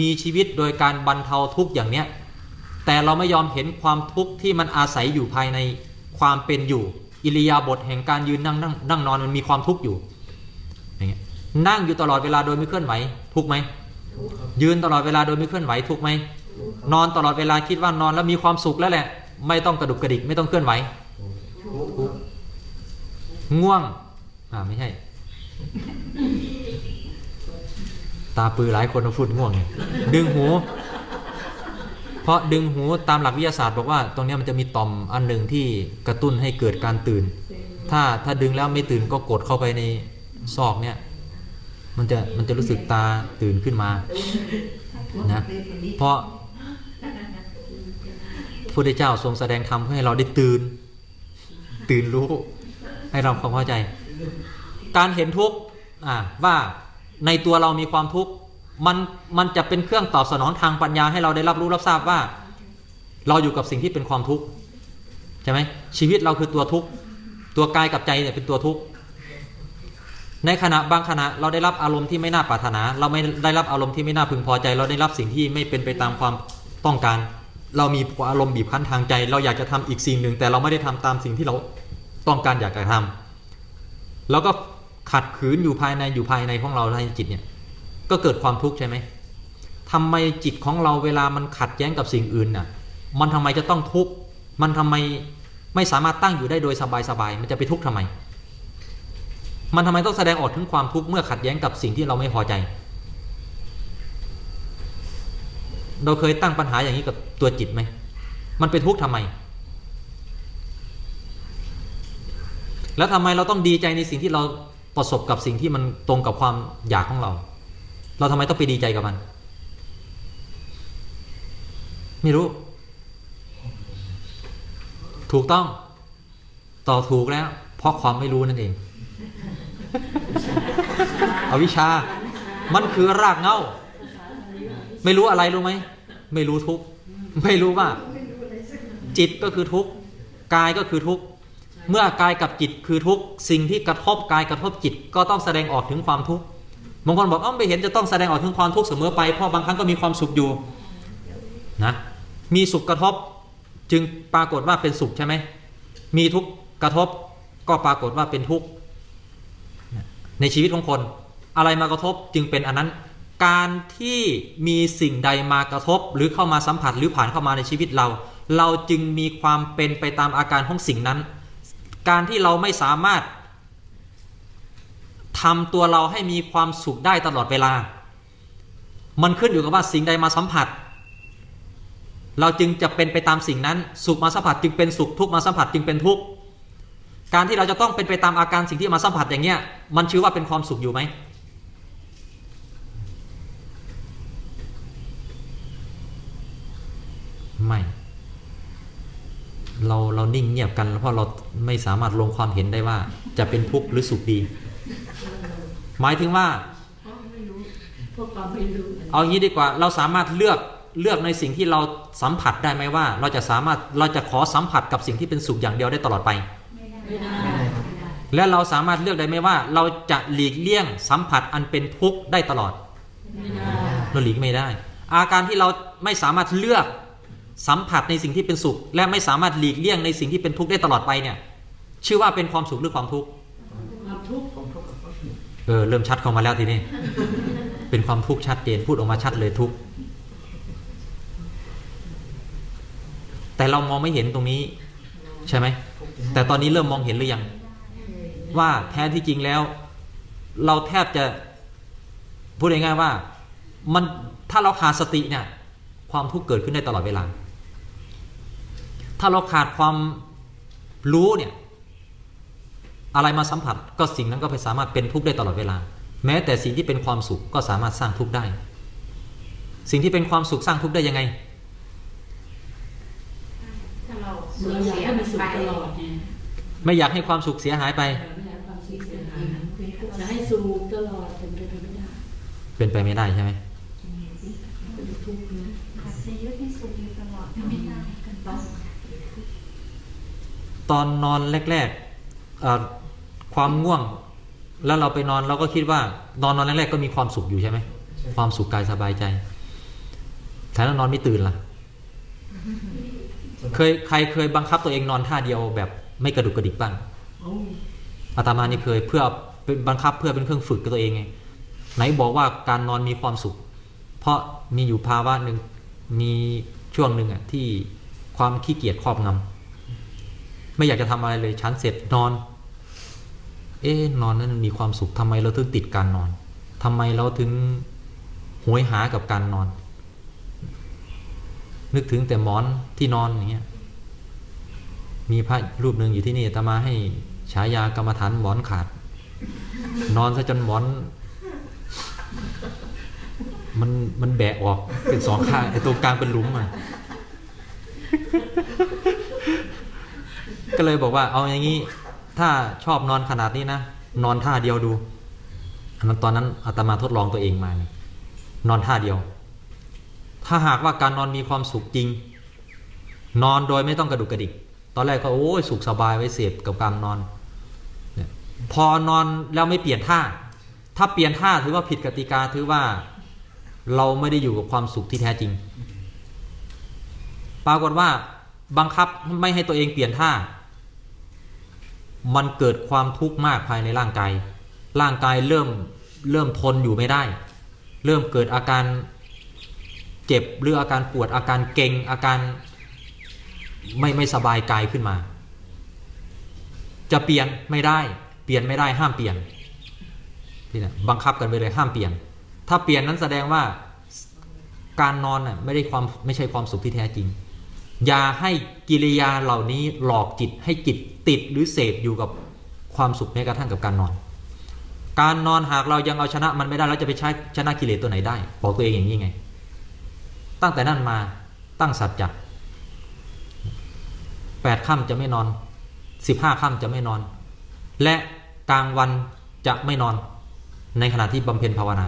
มีชีวิตโดยการบรรเทาทุกข์อย่างเนี้ย แต่เราไม่ยอมเห็นความทุกข์ที่มันอาศัยอยู่ภายในความเป็นอยู่ อิริยาบถแห่งการยืนนั่งนั่งนั่งนอนมันมีความทุกข์อยู่อย่างเงี้ยนั่งอยู่ตลอดเวลาโดยไม่เคลื่อนไหวทุกข์ไหมยืนตลอดเวลาโดยไม่เคลื่อนไหวทุกข์ไหมนอนตลอดเวลาคิดว่านอนแล้วมีความสุขแล้วแหละ ไม่ต้องกระดุกกระดิกไม่ต้องเคลื่อนไหวง่วงอ่าไม่ใช่ ตาปือหลายคนมาพูดง่วงเนี่ยดึงหู ราะดึงหูตามหลักวิทยาศาสตร์บอกว่าตรงเนี้ยมันจะมีต่อมอันหนึ่งที่กระตุ้นให้เกิดการตื่น ถ้าถ้าดึงแล้วไม่ตื่นก็กดเข้าไปในซอกเนี่ยมันจะมันจะรู้สึกตาตื่นขึ้นมานะเพราะพระพุทธเจ้าทรงแสดงธรรมเพื่อให้เราได้ตื่น ตื่นรู้ให้เราความเข้าใจ การเห็นทุกข์อ่าว่าในตัวเรามีความทุกข์ มันมันจะเป็นเครื่องตอบสนองทางปัญญาให้เราได้รับรู้รับทราบว่า เราอยู่กับสิ่งที่เป็นความทุกข์ใช่ไหมชีวิตเราคือตัวทุกข์ตัวกายกับใจเนี่ยเป็นตัวทุกข์ในขณะบางขณะเราได้รับอารมณ์ที่ไม่น่าปรารถนา เราไม่ได้รับอารมณ์ที่ไม่น่าพึงพอใจ เราได้รับสิ่งที่ไม่เป็นไปตามความต้องการ เรามีอารมณ์บีบคั้นทางใจ เราอยากจะทำอีกสิ่งหนึ่ง แต่เราไม่ได้ทำตามสิ่งที่เราต้องการอยากจะทำแล้วก็ขัดขืนอยู่ภายในอยู่ภายในของเราในจิตเนี่ย ก็เกิดความทุกข์ใช่ไหมทำไมจิตของเราเวลามันขัดแย้งกับสิ่งอื่นน่ะ มันทำไมจะต้องทุกข์ มันทำไมไม่สามารถตั้งอยู่ได้โดยสบายๆ มันจะไปทุกข์ทำไม มันทำไมต้องแสดงออกถึงความทุกข์เมื่อขัดแย้งกับสิ่งที่เราไม่พอใจ เราเคยตั้งปัญหาอย่างนี้กับตัวจิตไหม มันเป็นทุกข์ทำไม แล้วทำไมเราต้องดีใจในสิ่งที่เราประสบกับสิ่งที่มันตรงกับความอยากของเรา เราทำไมต้องไปดีใจกับมัน ไม่รู้ ถูกต้อง ต่อถูกแล้ว เพราะความไม่รู้นั่นเองอวิชชามันคือรากเหง้าไม่รู้อะไรรู้ไหม ไม่รู้ทุกข์ไม่รู้ว่า จิตก็คือทุกข์กายก็คือทุกข์เมื่อกายกับจิตคือทุกข์สิ่งที่กระทบกายกระทบจิตก็ต้องแสดงออกถึงความทุกข์ บางคนบอกอ้าไม่เห็นจะต้องแสดงออกถึงความทุกข์เสมอไปเพราะบางครั้งก็มีความสุขอยู่นะมีสุขกระทบจึงปรากฏว่าเป็นสุขใช่ไหมมีทุกข์กระทบก็ปรากฏว่าเป็นทุกข์ในชีวิตของคน อะไรมากระทบจึงเป็นอันนั้นการที่มีสิ่งใดมากระทบ หรือเข้ามาสัมผัสหรือผ่านเข้ามาในชีวิตเรา เราจึงมีความเป็นไปตามอาการของสิ่งนั้น การที่เราไม่สามารถ ทำตัวเราให้มีความสุขได้ตลอดเวลา มันขึ้นอยู่กับว่าสิ่งใดมาสัมผัส เราจึงจะเป็นไปตามสิ่งนั้น สุขมาสัมผัสจึงเป็นสุขทุกมาสัมผัสจึงเป็นทุกการที่เราจะต้องเป็นไปตามอาการสิ่งที่มาสัมผัสอย่างเงี้ย มันชื่อว่าเป็นความสุขอยู่ไหมไม่เราเรานิ่งเงียบกันเพราะเราไม่สามารถลงความเห็นได้ว่าจะเป็นทุกข์หรือสุขดี หมายถึงว่าเพราะไม่รู้เพราะความไม่รู้เอางี้ดีกว่าเราสามารถเลือกเลือกในสิ่งที่เราสัมผัสได้ไหมว่า เราจะสามารถเราจะขอสัมผัสกับสิ่งที่เป็นสุขอย่างเดียวได้ตลอดไปไม่ได้และเราสามารถเลือกได้ไหมว่า เราจะหลีกเลี่ยงสัมผัสอันเป็นทุกข์ได้ตลอดไม่ได้เราหลีกไม่ได้ อาการที่เราไม่สามารถเลือกสัมผัสในสิ่งที่เป็นสุข และไม่สามารถหลีกเลี่ยงในสิ่งที่เป็นทุกข์ได้ตลอดไปเนี่ย ชื่อว่าเป็นความสุขหรือความทุกข์ความทุกข์ เออเริ่มชัดเข้ามาแล้วทีนี้ เป็นความทุกข์ชัดเจนพูดออกมาชัดเลยทุกข์แต่เรามองไม่เห็นตรงนี้ ใช่ไหม แต่ตอนนี้เริ่มมองเห็นหรือยัง ว่าแท้ที่จริงแล้ว เราแทบจะ พูดง่ายๆว่า มันถ้าเราขาดสติเนี่ย ความทุกข์เกิดขึ้นได้ตลอดเวลา ถ้าเราขาดความรู้เนี่ย อะไรมาสัมผัสก็สิ่งนั้นก็ไปสามารถเป็นทุกข์ได้ตลอดเวลา แม้แต่สิ่งที่เป็นความสุขก็สามารถสร้างทุกข์ได้ สิ่งที่เป็นความสุขสร้างทุกข์ได้ยังไงถ้าเราเราอยากให้มันสุขตลอดไงไม่อยากให้ความสุขเสียหายไปไม่อยากให้ความสุขเสียหายจะให้สุขตลอดเป็นไปไม่ได้เป็นไปไม่ได้ใช่ไหมเป็นทุกข์นะอาจจะยึดให้สุขอยู่ตลอดไม่ได้กันต้องตอนนอนแรกๆเอ่อ ความง่วงแล้วเราไปนอนเราก็คิดว่านอนนอนแรกๆก็มีความสุขอยู่ใช่ไหมความสุขกายสบายใจแต่แล้วนอนไม่ตื่นล่ะ เคยใครเคยบังคับตัวเองนอนท่าเดียวแบบไม่กระดุกกระดิกบ้างโอ้อาตมานี่เคยเพื่อเป็นบังคับเพื่อเป็นเครื่องฝึกกับตัวเองไงไหนบอกว่าการนอนมีความสุข เพราะมีอยู่ภาวะหนึ่งมีช่วงหนึ่งอะที่ความขี้เกียจครอบงำ ไม่อยากจะทำอะไรเลยชั้นเสร็จนอน เอ๊ะนอนนั้นมีความสุขทำไมเราถึงติดการนอนทำไมเราถึงโหยหากับการนอน นึกถึงแต่หมอนที่นอนอย่างเงี้ยมีพระรูปหนึ่งอยู่ที่นี่อามาให้ฉายากรรมฐานหมอนขาด นอนซะจนหมอน มันมันแบะออกเป็นสองข้างไอ้ตรงกลางเป็นหลุมอะ ก็เลยบอกว่าเอาอย่างนี้ ถ้าชอบนอนขนาดนี้นะ นอนท่าเดียวดูอันนั้นตอนนั้นอาตมาทดลองตัวเองมา นอนท่าเดียว ถ้าหากว่าการนอนมีความสุขจริง นอนโดยไม่ต้องกระดุกกระดิก ตอนแรกก็โอ้ยสุขสบายไว้เสพกับการนอน พอนอนแล้วไม่เปลี่ยนท่า ถ้าเปลี่ยนท่าถือว่าผิดกติกาถือว่าเราไม่ได้อยู่กับความสุขที่แท้จริง ปรากฏว่าบังคับไม่ให้ตัวเองเปลี่ยนท่า มันเกิดความทุกข์มากภายในร่างกาย ร่างกายเริ่มเริ่มทนอยู่ไม่ได้ เริ่มเกิดอาการเจ็บหรืออาการปวดอาการเกร็งอาการไม่ไม่สบายกายขึ้นมา จะเปลี่ยนไม่ได้ เปลี่ยนไม่ได้ห้ามเปลี่ยนที่นะบังคับกันไปเลยห้ามเปลี่ยน ถ้าเปลี่ยนนั้นแสดงว่าการนอนน่ะไม่ได้ความไม่ใช่ความสุขที่แท้จริง อย่าให้กิริยาเหล่านี้หลอกจิตให้จิต ติดหรือเสพอยู่กับความสุขแม้กระทั่งกับการนอน การนอนหากเรายังเอาชนะมันไม่ได้เราจะไปใช้ชนะกิเลสตัวไหนได้ บอกตัวเองอย่างนี้ไง ตั้งแต่นั้นมาตั้งสัจจะแปดค่ำจะไม่นอนสิบห้าค่ำจะไม่นอน และกลางวันจะไม่นอน ในขณะที่บำเพ็ญภาวนา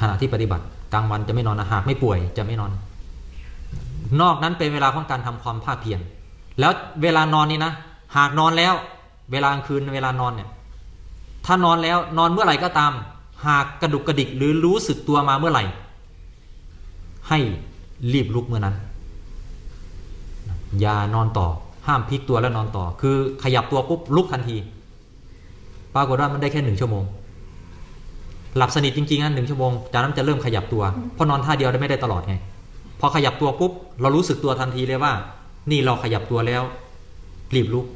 ขณะที่ปฏิบัติ กลางวันจะไม่นอนนะหากไม่ป่วยจะไม่นอน นอกนั้นเป็นเวลาของการทำความภาคเพียรแล้วเวลานอนนี่นะ หากนอนแล้ว เวลากลางคืนเวลานอนเนี่ยถ้านอนแล้วนอนเมื่อไหร่ก็ตาม หากกระดุกกระดิกหรือรู้สึกตัวมาเมื่อไหร่ ให้รีบลุกเมื่อนั้น อย่านอนต่อห้ามพลิกตัวแล้วนอนต่อ คือขยับตัวปุ๊บลุกทันที ปรากฏว่ามันได้แค่หนึ่งชั่วโมง หลับสนิทจริงๆนะหนึ่งชั่วโมงจากนั้นจะเริ่มขยับตัวเพราะนอนท่าเดียวได้ไม่ได้ตลอดไงพอขยับตัวปุ๊บเรารู้สึกตัวทันทีเลยว่า นี่เราขยับตัวแล้วรีบลุก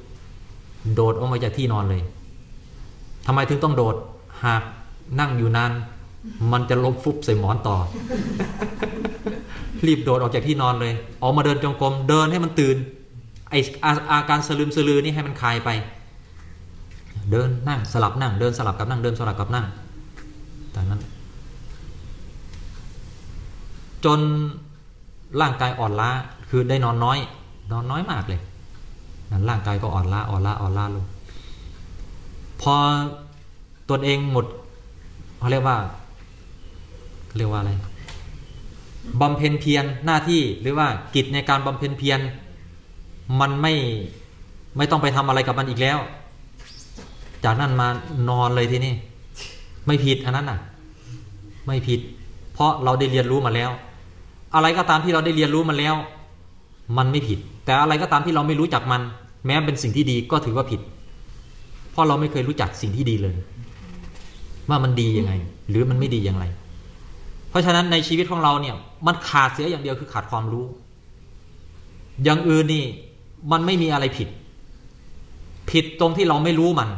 โดดออกมาจากที่นอนเลยทำไมถึงต้องโดดหากนั่งอยู่นานมันจะล้มฟุบใส่หมอนต่อ รีบโดดออกจากที่นอนเลย ออกมาเดินจงกรมเดินให้มันตื่นไออาอาการสลืมสลือนี่ให้มันคลายไป เดินนั่งสลับนั่ง เดินสลับกับนั่งเดินสลับกับนั่งแต่นั้น จนร่างกายอ่อนล้าคือได้นอนน้อย นอนน้อยมากเลย ร่างกายก็อ่อนล้าอ่อนล้าอ่อนล้าลงพอตนเองหมดเขาเรียกว่าเรียกว่าอะไรบำเพ็ญเพียรหน้าที่หรือว่ากิจในการบำเพ็ญเพียรมันไม่ไม่ต้องไปทำอะไรกับมันอีกแล้ว จากนั้นมานอนเลยทีนี้ไม่ผิดอันนั้นน่ะ ไม่ผิด เพราะเราได้เรียนรู้มาแล้ว อะไรก็ตามที่เราได้เรียนรู้มาแล้ว มันไม่ผิด แต่อะไรก็ตามที่เราไม่รู้จักมัน แม้เป็นสิ่งที่ดีก็ถือว่าผิด เพราะเราไม่เคยรู้จักสิ่งที่ดีเลย ว่ามันดียังไง หรือมันไม่ดีอย่างไร เพราะฉะนั้นในชีวิตของเราเนี่ย มันขาดเสียอย่างเดียวคือขาดความรู้ อย่างอื่นนี่มันไม่มีอะไรผิด ผิดตรงที่เราไม่รู้มัน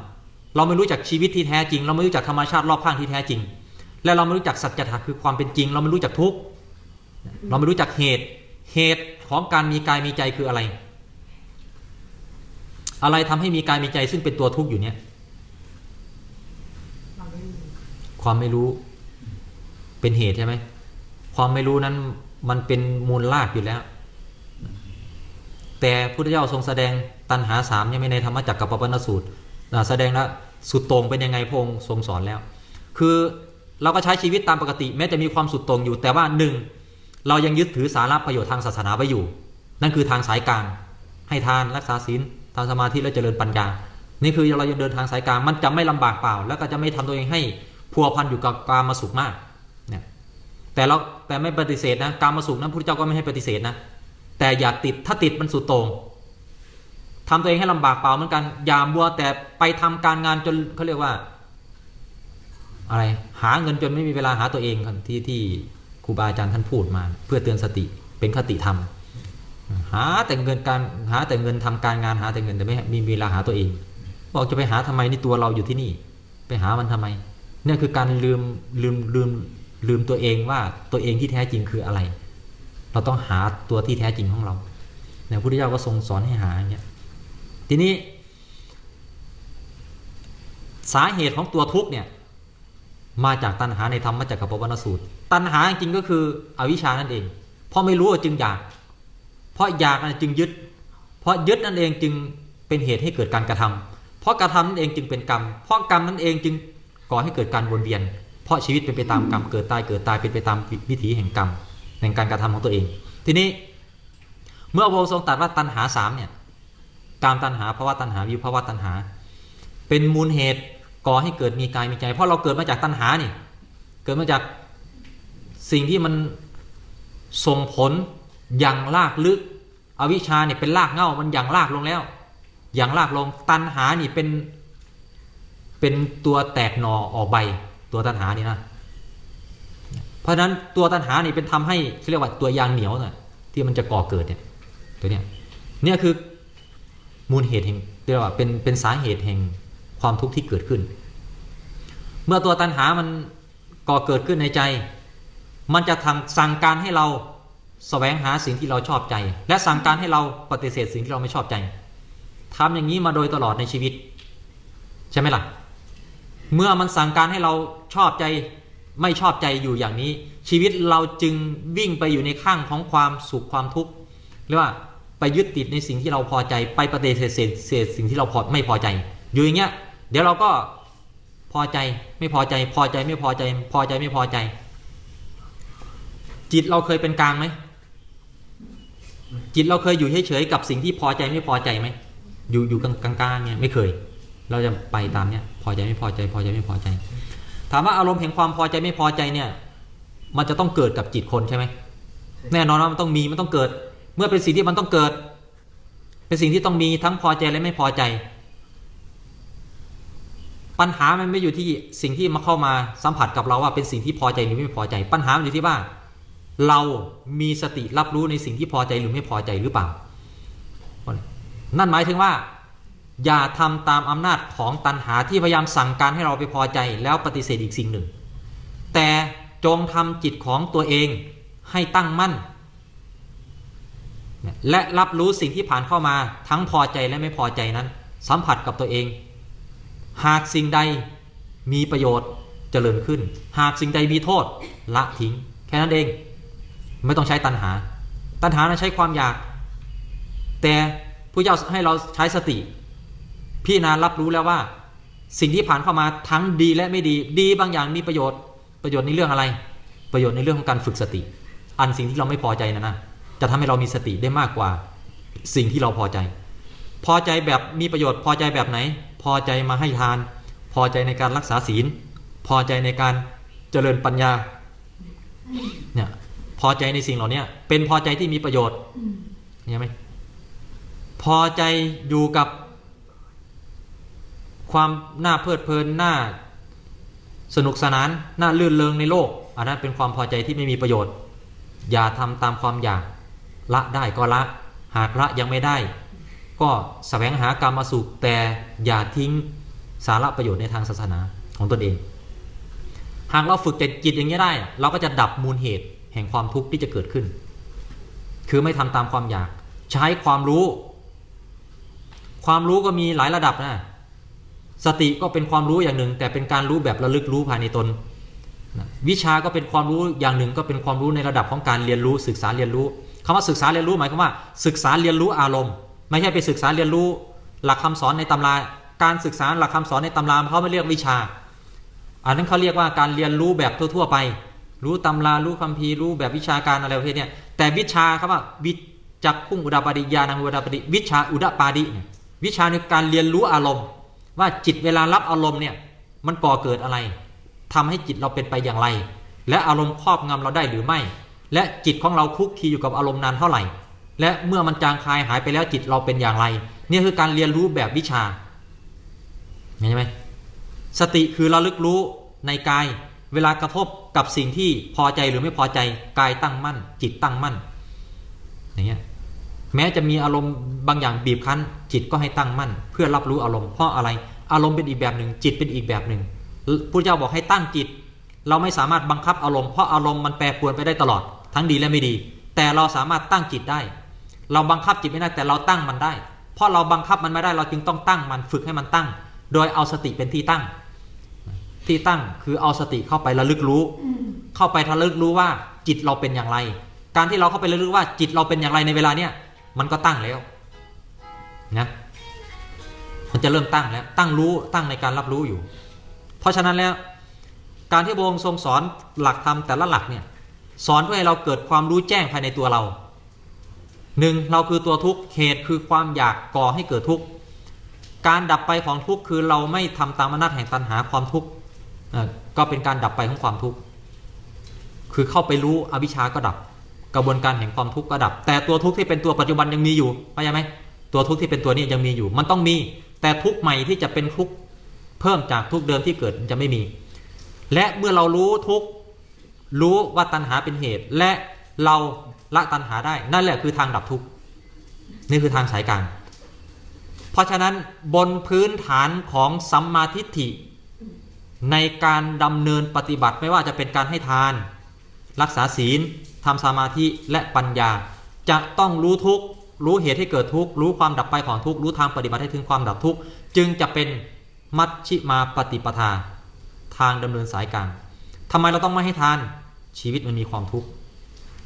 เราไม่รู้จักชีวิตที่แท้จริง เราไม่รู้จักธรรมชาติรอบข้างที่แท้จริง และเราไม่รู้จักสัจธรรมคือความเป็นจริง เราไม่รู้จักทุกข์เราไม่รู้จักเหตุ เหตุของการมีกายมีใจคืออะไร อะไรทำให้มีกายมีใจซึ่งเป็นตัวทุกข์อยู่เนี่ย ความไม่รู้ เป็นเหตุใช่ไหม ความไม่รู้นั้นมันเป็นมูลลากอยู่แล้ว แต่พุทธเจ้าทรงแสดงตัณหาสามยังไม่ในธรรมจักรกับปปนสูตรแสดงแล้วสุดต่งเป็นยังไงพงค์ทรงสอนแล้ว คือเราก็ใช้ชีวิตตามปกติ แม้จะมีความสุดต่งอยู่ แต่ว่าหนึ่งเรายังยึดถือสาระประโยชน์ทางศาสนาไว้อยู่ นั่นคือทางสายกลางให้ทานรักษาศีล ทำสมาธิและเจริญปัญญา นี่คือเรายังเดินทางสายกลางมันจะไม่ลำบากเปล่า แล้วก็จะไม่ทำตัวเองให้พัวพันอยู่กับกามาสุขมากเนี่ยแต่เราแต่ไม่ปฏิเสธนะกามาสุขนั้นพระเจ้าก็ไม่ให้ปฏิเสธนะ แต่อย่าติดถ้าติดมันสุดโต่งทำตัวเองให้ลำบากเปล่าเหมือนกันอย่ามัวแต่ไปทำการงานจนเขาเรียกว่า อะไรหาเงินจนไม่มีเวลาหาตัวเองที่ที่ครูบาอาจารย์ท่านพูดมา เพื่อเตือนสติเป็นคติธรรม หาแต่เงินการหาแต่เงินทำการงานหาแต่เงินแต่ไม่มีเวลาหาตัวเอง บอกจะไปหาทำไมนี่ตัวเราอยู่ที่นี่ ไปหามันทำไมเนี่ยคือการลืมลืมลืมลืมตัวเองว่าตัวเองที่แท้จริงคืออะไร เราต้องหาตัวที่แท้จริงของเราเนี่ยพระพุทธเจ้าก็ทรงสอนให้หาอย่างเงี้ยทีนี้ สาเหตุของตัวทุกข์เนี่ยมาจากตัณหาในธรรมมาจักรปวัณสูตร ตัณหาจริงก็คืออวิชชานั่นเองเพราะไม่รู้จึงอยาก เพราะอยากนั่นจึงยึด เพราะยึดนั่นเองจึงเป็นเหตุให้เกิดการกระทำเพราะกระทำนั่นเองจึงเป็นกรรม เพราะกรรมนั่นเองจึงก่อให้เกิดการวนเวียน เพราะชีวิตเป็นไปตามกรรม เกิดตายเกิดตายเป็นไปตามวิถีแห่งกรรมแห่งการกระทำของตัวเอง ทีนี้เมื่อพระองค์ทรงตรัสว่าตัณหาสามเนี่ยกามตัณหาภาวะตัณหาวิภาวะตัณหา เป็นมูลเหตุก่อให้เกิดมีกายมีใจเพราะเราเกิดมาจากตัณหานี่ เกิดมาจากสิ่งที่มันส่งผล ย่างลากลึก อวิชชาเนี่ยเป็นลากเง้ามันอย่างลากลงแล้วอย่างลากลงตัณหานี่เป็นเป็นตัวแตกหนอออกใบตัวตัณหานี่นะเพราะฉะนั้นตัวตัณหานี่เป็นทำให้เรียกว่าตัวยางเหนียวน่ะที่มันจะก่อเกิดเนี่ยตัวเนี้ยเนี่ยคือมูลเหตุแห่งเรียกว่าเป็นเป็นสาเหตุแห่งความทุกข์ที่เกิดขึ้น เมื่อตัวตัณหามันก่อเกิดขึ้นในใจ มันจะทำสั่งการให้เรา แสวงหาสิ่งที่เราชอบใจ และสั่งการให้เราปฏิเสธสิ่งที่เราไม่ชอบใจทำอย่างนี้มาโดยตลอดในชีวิต ใช่ไหมล่ะ เมื่อมันสั่งการให้เราชอบใจไม่ชอบใจอยู่อย่างนี้ ชีวิตเราจึงวิ่งไปอยู่ในข้างของความสุขความทุกข์หรือว่าไปยึดติดในสิ่งที่เราพอใจ ไปปฏิเสธเศษสิ่งที่เราพอไม่พอใจ อยู่อย่างเงี้ย เดี๋ยวเราก็พอใจไม่พอใจพอใจไม่พอใจ พอใจไม่พอใจ จิตเราเคยเป็นกลางไหม จิตเราเคยอยู่เฉยๆกับสิ่งที่พอใจไม่พอใจไหมอยู่อยู่กลางๆเนี่ยไม่เคย เราจะไปตามเนี่ยพอใจไม่พอใจ พอใจไม่พอใจ ถามว่าอารมณ์แห่งความพอใจไม่พอใจเนี่ย มันจะต้องเกิดกับจิตคนใช่ไหมแน่นอนว่ามันต้องมีมันต้องเกิด เมื่อเป็นสิ่งที่มันต้องเกิด เป็นสิ่งที่ต้องมีทั้งพอใจและไม่พอใจ ปัญหามันไม่อยู่ที่สิ่งที่มาเข้ามาสัมผัสกับเราว่าเป็นสิ่งที่พอใจหรือไม่พอใจ ปัญหามันอยู่ที่ว่า เรามีสติรับรู้ในสิ่งที่พอใจหรือไม่พอใจหรือเปล่า นั่นหมายถึงว่า อย่าทำตามอำนาจของตัณหาที่พยายามสั่งการให้เราไปพอใจแล้วปฏิเสธอีกสิ่งหนึ่ง แต่จงทำจิตของตัวเองให้ตั้งมั่น และรับรู้สิ่งที่ผ่านเข้ามาทั้งพอใจและไม่พอใจนั้น สัมผัสกับตัวเอง หากสิ่งใดมีประโยชน์เจริญขึ้น หากสิ่งใดมีโทษละทิ้ง แค่นั้นเอง ไม่ต้องใช้ตัณหา ตัณหานั้นใช้ความอยาก แต่ผู้เจ้าให้เราใช้สติ พี่นารับรู้แล้วว่า สิ่งที่ผ่านเข้ามาทั้งดีและไม่ดี ดีบางอย่างมีประโยชน์ ประโยชน์ในเรื่องอะไร ประโยชน์ในเรื่องของการฝึกสติ อันสิ่งที่เราไม่พอใจนะนะจะทำให้เรามีสติได้มากกว่า สิ่งที่เราพอใจ พอใจแบบมีประโยชน์พอใจแบบไหน พอใจมาให้ทาน พอใจในการรักษาศีล พอใจในการเจริญปัญญาเนี่ย อใจในสิ่งเหล่านี้เป็นพอใจที่มีประโยชน์เนี่ยไหมพอใจอยู่กับความน่าเพลิดเพลินน่าสนุกสนานน่าลื่นเลงในโลก อันนั้นเป็นความพอใจที่ไม่มีประโยชน์ อย่าทำตามความอยากละได้ก็ละ หากละยังไม่ได้ ก็แสวงหากรรมสุขแต่อย่าทิ้งสาระประโยชน์ในทางศาสนาของตนเอง หากเราฝึกจิตอย่างนี้ได้ เราก็จะดับมูลเหตุ แห่งความทุกข์ที่จะเกิดขึ้น คือไม่ทำตามความอยาก ใช้ความรู้ ความรู้ก็มีหลายระดับนะ สติก็เป็นความรู้อย่างหนึ่ง แต่เป็นการรู้แบบระลึกรู้ภายในตน วิชาก็เป็นความรู้อย่างหนึ่ง ก็เป็นความรู้ในระดับของการเรียนรู้ ศึกษาเรียนรู้คำว่าศึกษาเรียนรู้หมายความว่า ศึกษาเรียนรู้อารมณ์ ไม่ใช่ไปศึกษาเรียนรู้หลักคำสอนในตำราการศึกษาหลักคำสอนในตำราเขาไม่เรียกวิชา อันนั้นเขาเรียกว่าการเรียนรู้แบบทั่ว ๆ ไป รู้ตำรารู้คัมภีร์รู้แบบวิชาการอะไรประเภทนี้แต่วิชาครับว่าวิจักคุ้งอุดาปาดิยานังอุดาปาดิวิชาอุดาปาดิวิชาในการเรียนรู้อารมณ์ ว่าจิตเวลารับอารมณ์เนี่ยมันก่อเกิดอะไรทำให้จิตเราเป็นไปอย่างไร และอารมณ์ครอบงำเราได้หรือไม่ และจิตของเราคุกคีอยู่กับอารมณ์นานเท่าไหร่ และเมื่อมันจางคายหายไปแล้วจิตเราเป็นอย่างไร เนี่ยคือการเรียนรู้แบบวิชาเห็นไหมสติคือระลึกรู้ในกาย เวลากระทบ กับสิ่งที่พอใจหรือไม่พอใจกายตั้งมั่น จิตตั้งมั่นอย่างเงี้ยแม้จะมีอารมณ์บางอย่างบีบคั้น จิตก็ให้ตั้งมั่น เพื่อรับรู้อารมณ์เพราะอะไร อารมณ์เป็นอีกแบบหนึ่ง จิตเป็นอีกแบบหนึ่งพระเจ้าบอกให้ตั้งจิต เราไม่สามารถบังคับอารมณ์เพราะอารมณ์มันแปรปรวนไปได้ตลอด ทั้งดีและไม่ดี แต่เราสามารถตั้งจิตได้ เราบังคับจิตไม่ได้แต่เราตั้งมันได้ เพราะเราบังคับมันไม่ได้เราจึงต้องตั้งมันฝึกให้มันตั้ง โดยเอาสติเป็นที่ตั้ง ที่ตั้งคือเอาสติเข้าไประลึกรู้ เข้าไประลึกรู้ว่าจิตเราเป็นอย่างไร การที่เราเข้าไประลึกว่าจิตเราเป็นอย่างไรในเวลาเนี้ยมันก็ตั้งแล้วนะมันจะเริ่มตั้งแล้วตั้งรู้ตั้งในการรับรู้อยู่ เพราะฉะนั้นแล้ว การที่พระองค์ทรงสอนหลักธรรมแต่ละหลักเนี่ยสอนเพื่อให้เราเกิดความรู้แจ้งภายในตัวเราหนึ่งเราคือตัวทุกข์เหตุคือความอยากก่อให้เกิดทุกข์การดับไปของทุกข์คือเราไม่ทำตามอำนาจแห่งตัณหาความทุกข์เอ่อ ก็เป็นการดับไปของความทุกข์คือเข้าไปรู้อวิชชาก็ดับ กระบวนการแห่งความทุกข์ก็ดับ แต่ตัวทุกข์ที่เป็นตัวปัจจุบันยังมีอยู่เข้าใจไหมตัวทุกข์ที่เป็นตัวนี้ยังมีอยู่ มันต้องมี แต่ทุกข์ใหม่ที่จะเป็นทุกข์เพิ่มจากทุกข์เดิมที่เกิดจะไม่มี และเมื่อเรารู้ทุกข์รู้ว่าตัณหาเป็นเหตุ และเราละตัณหาได้นั่นแหละคือทางดับทุกข์นี่คือทางสายกลางเพราะฉะนั้นบนพื้นฐานของสัมมาทิฏฐิ ในการดำเนินปฏิบัติไม่ว่าจะเป็นการให้ทาน รักษาศีลทำสมาธิและปัญญา จะต้องรู้ทุกรู้เหตุให้เกิดทุกข์รู้ความดับไปของทุกข์รู้ทางปฏิบัติให้ถึงความดับทุกข์จึงจะเป็นมัชชิมาปฏิปทา ทางดำเนินสายกลางทำไมเราต้องไม่ให้ทานชีวิตมันมีความทุกข์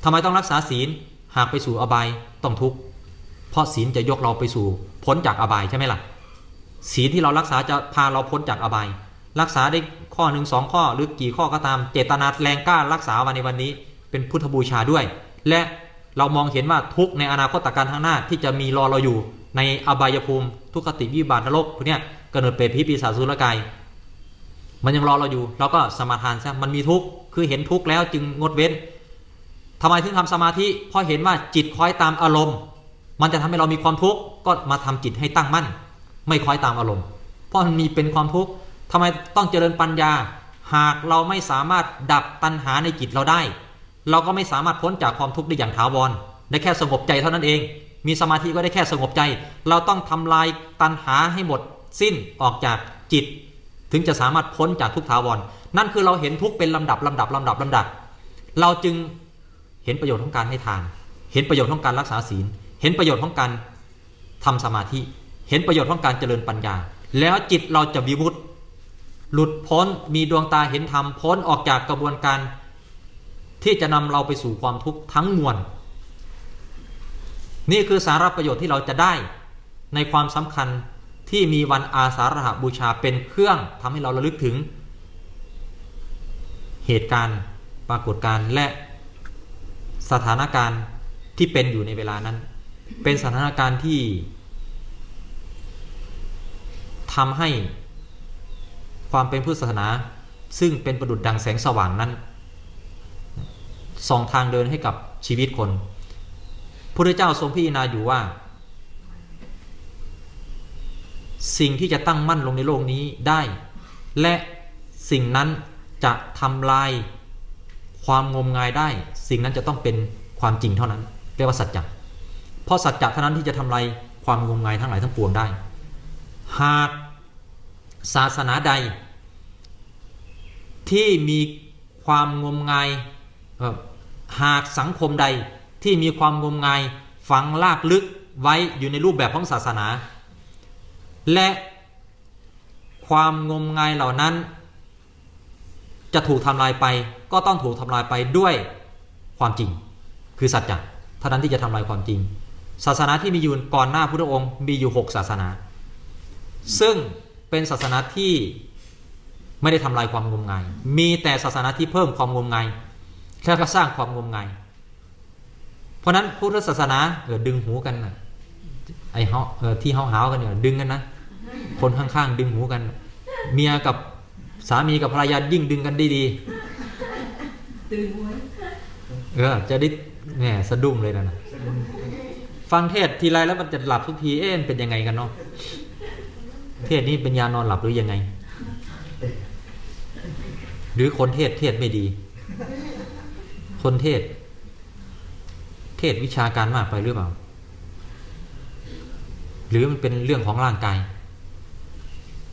ทำไมต้องรักษาศีลหากไปสู่อบายต้องทุกข์เพราะศีลจะยกเราไปสู่พ้นจากอบายใช่ไหมล่ะศีลที่เรารักษาจะพาเราพ้นจากอบาย รักษาได้ข้อหนึ่งสองข้อหรือกี่ข้อก็ตามเจตนาแรงกล้ารักษาวันในวันนี้ เป็นพุทธบูชาด้วย และเรามองเห็นว่าทุกในอนาคตการข้างหน้าที่จะมีรอเราอยู่ ในอบายภูมิทุกขติวิบัตินรกพวกเนี้ยกำเนิดเปรตผีปีศาจสุรกายมันยังรอเราอยู่เราก็สมาทานซะมันมีทุกข์คือเห็นทุกข์แล้วจึงงดเว้นทำไมถึงทำสมาธิเพราะเห็นว่าจิตคล้อยตามอารมณ์ มันจะทำให้เรามีความทุกข์ก็มาทำจิตให้ตั้งมั่น ไม่คล้อยตามอารมณ์ เพราะมันมีเป็นความทุกข์ ทำไมต้องเจริญปัญญา หากเราไม่สามารถดับตัณหาในจิตเราได้ เราก็ไม่สามารถพ้นจากความทุกข์ได้อย่างถาวรได้แค่สงบใจเท่านั้นเอง มีสมาธิก็ได้แค่สงบใจ เราต้องทำลายตัณหาให้หมด สิ้นออกจากจิต ถึงจะสามารถพ้นจากทุกข์ถาวรนั่นคือเราเห็นทุกข์เป็นลำดับลำดับลำดับลำดับ เราจึงเห็นประโยชน์ของการให้ทาน เห็นประโยชน์ของการรักษาศีล เห็นประโยชน์ของการทำสมาธิ เห็นประโยชน์ของการเจริญปัญญา แล้วจิตเราจะวิมุตติ หลุดพ้นมีดวงตาเห็นธรรมพ้นออกจากกระบวนการ ที่จะนำเราไปสู่ความทุกข์ทั้งมวล นี่คือสาระประโยชน์ที่เราจะได้ในความสำคัญที่มีวันอาสาฬหบูชาเป็นเครื่องทำให้เราระลึกถึง เหตุการณ์ปรากฏการณ์และสถานการณ์ที่เป็นอยู่ในเวลานั้น เป็นสถานการณ์ที่ทำให้ ความเป็นพุทธศาสนา ซึ่งเป็นประดุจดังแสงสว่างนั้นส่องทางเดินให้กับชีวิตคนพระเจ้าทรงพิจารณาอยู่ว่า สิ่งที่จะตั้งมั่นลงในโลกนี้ได้ และสิ่งนั้นจะทำลายความงมงายได้ สิ่งนั้นจะต้องเป็นความจริงเท่านั้น เรียกว่าสัจจะเพราะสัจจะเท่านั้นที่จะทำลายความงมงายทั้งหลายทั้งปวงได้ หาก ศาสนาใด ที่มีความงมงายหากสังคมใดที่มีความงมงายฝังลากลึกไว้อยู่ในรูปแบบของศาสนา และความงมงายเหล่านั้น จะถูกทำลายไป ก็ต้องถูกทำลายไปด้วยความจริง คือสัจจะเท่านั้นที่จะทำลายความจริง ศาสนาที่มีอยู่ก่อนหน้าพุทธองค์มีอยู่ 6 ศาสนา ซึ่ง เป็นศาสนาที่ไม่ได้ทำลายความงมงาย มีแต่ศาสนาที่เพิ่มความงมงายแค่ก็สร้างความงมงาย เพราะนั้นพุทธศาสนาเออดึงหูกันนะไอ้เฮาเออที่เฮาหาวกันเนี่ยดึงกันนะ คนข้างๆดึงหูกัน เมียกับสามีกับภรรยายิ่งดึงกันดีตื่นไว้ๆเออจะได้แหมสะดุ้งเลยนะนะฟังเทศทีไรแล้วมันจะหลับทุกทีเอ๊ะมันเป็นยังไงกันเนาะ เทศนี้เป็นยานอนหลับหรือยังไง หรือคนเทศเทศไม่ดี คนเทศ เทศวิชาการมากไปหรือเปล่า หรือมันเป็นเรื่องของร่างกาย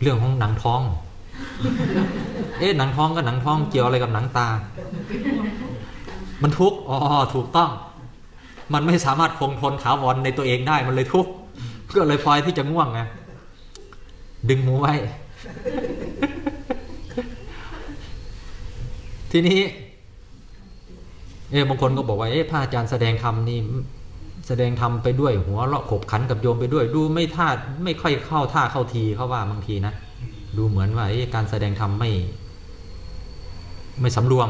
เรื่องของหนังท้อง เอ๊ะหนังท้องกับหนังท้องเกี่ยวอะไรกับหนังตา มันทุกข์อ๋อถูกต้อง มันไม่สามารถคงทนถาวรในตัวเองได้มันเลยทุกข์ก็เลยพลอยที่จะง่วงไง ดึงหูไว้ ทีนี้ เออบางคนก็บอกว่าเอ๊ะพระอาจารย์แสดงธรรมนี่แสดงธรรมไปด้วยหัวเราะขบขันกับโยมไปด้วย ดูไม่ท่าไม่ค่อยเข้าท่าเข้าทีเขาว่าบางทีนะดูเหมือนว่าการแสดงธรรมไม่ ไม่สำรวม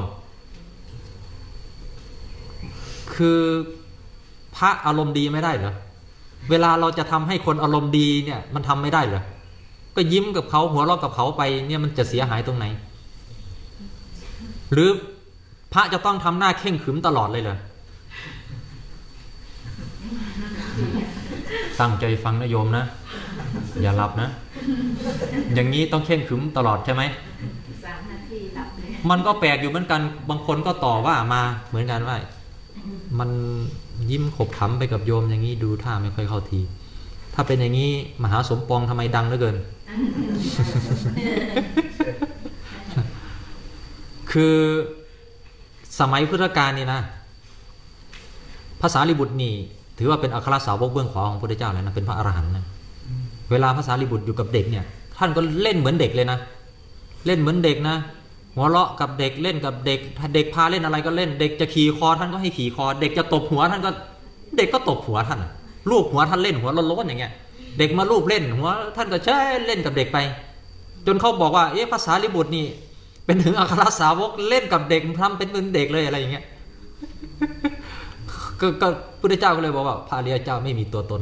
คือพระอารมณ์ดีไม่ได้เหรอเวลาเราจะทำให้คนอารมณ์ดีเนี่ย มันทำไม่ได้เหรอ ก็ยิ้มกับเขาหัวเราะกับเขาไปเนี่ยมันจะเสียหายตรงไหน หรือพระจะต้องทำหน้าเข่งขึมตลอดเลยเหรอตั้งใจฟังนะโยมนะ อย่าหลับนะ อย่างนี้ต้องเข่งขึมตลอดใช่ไหมสามนาทีหลับเลยมันก็แปลกอยู่เหมือนกัน บางคนก็ต่อว่ามาเหมือนกันว่า มันยิ้มขบขำไปกับโยมอย่างนี้ดูท่าไม่ค่อยเข้าที ถ้าเป็นอย่างนี้มหาสมปองทำไมดังเหลือเกิน คือสมัยพุทธกาลนี่นะภาษาลิบุตรนี่ ถือว่าเป็นอัครสาวกเบื้องขวาของพระพุทธเจ้าแล้วนะเป็นพระอรหันต์นะเวลาภาษาลิบุตรอยู่กับเด็กเนี่ย ท่านก็เล่นเหมือนเด็กเลยนะ เล่นเหมือนเด็กนะหัวเราะกับเด็กเล่นกับเด็กถ้าเด็กพาเล่นอะไรก็เล่น เด็กจะขี่คอท่านก็ให้ขี่คอ เด็กจะตบหัวท่านก็ เด็กก็ตบหัวท่านอะ ลูบหัวท่านเล่นหัวโล้นๆอย่างเงี้ย เด็กมาลูบเล่นหัวท่านก็ใช้เล่นกับเด็กไป จนเขาบอกว่าเอ๊ะภาษาลิบุตรนี่ เป็นถึงอัครสาวกเล่นกับเด็กทำเป็นเป็นเด็กเลยอะไรอย่างเงี้ยก็ก็พุทธเจ้าก็เลยบอกว่าพระอริยเจ้าไม่มีตัวตน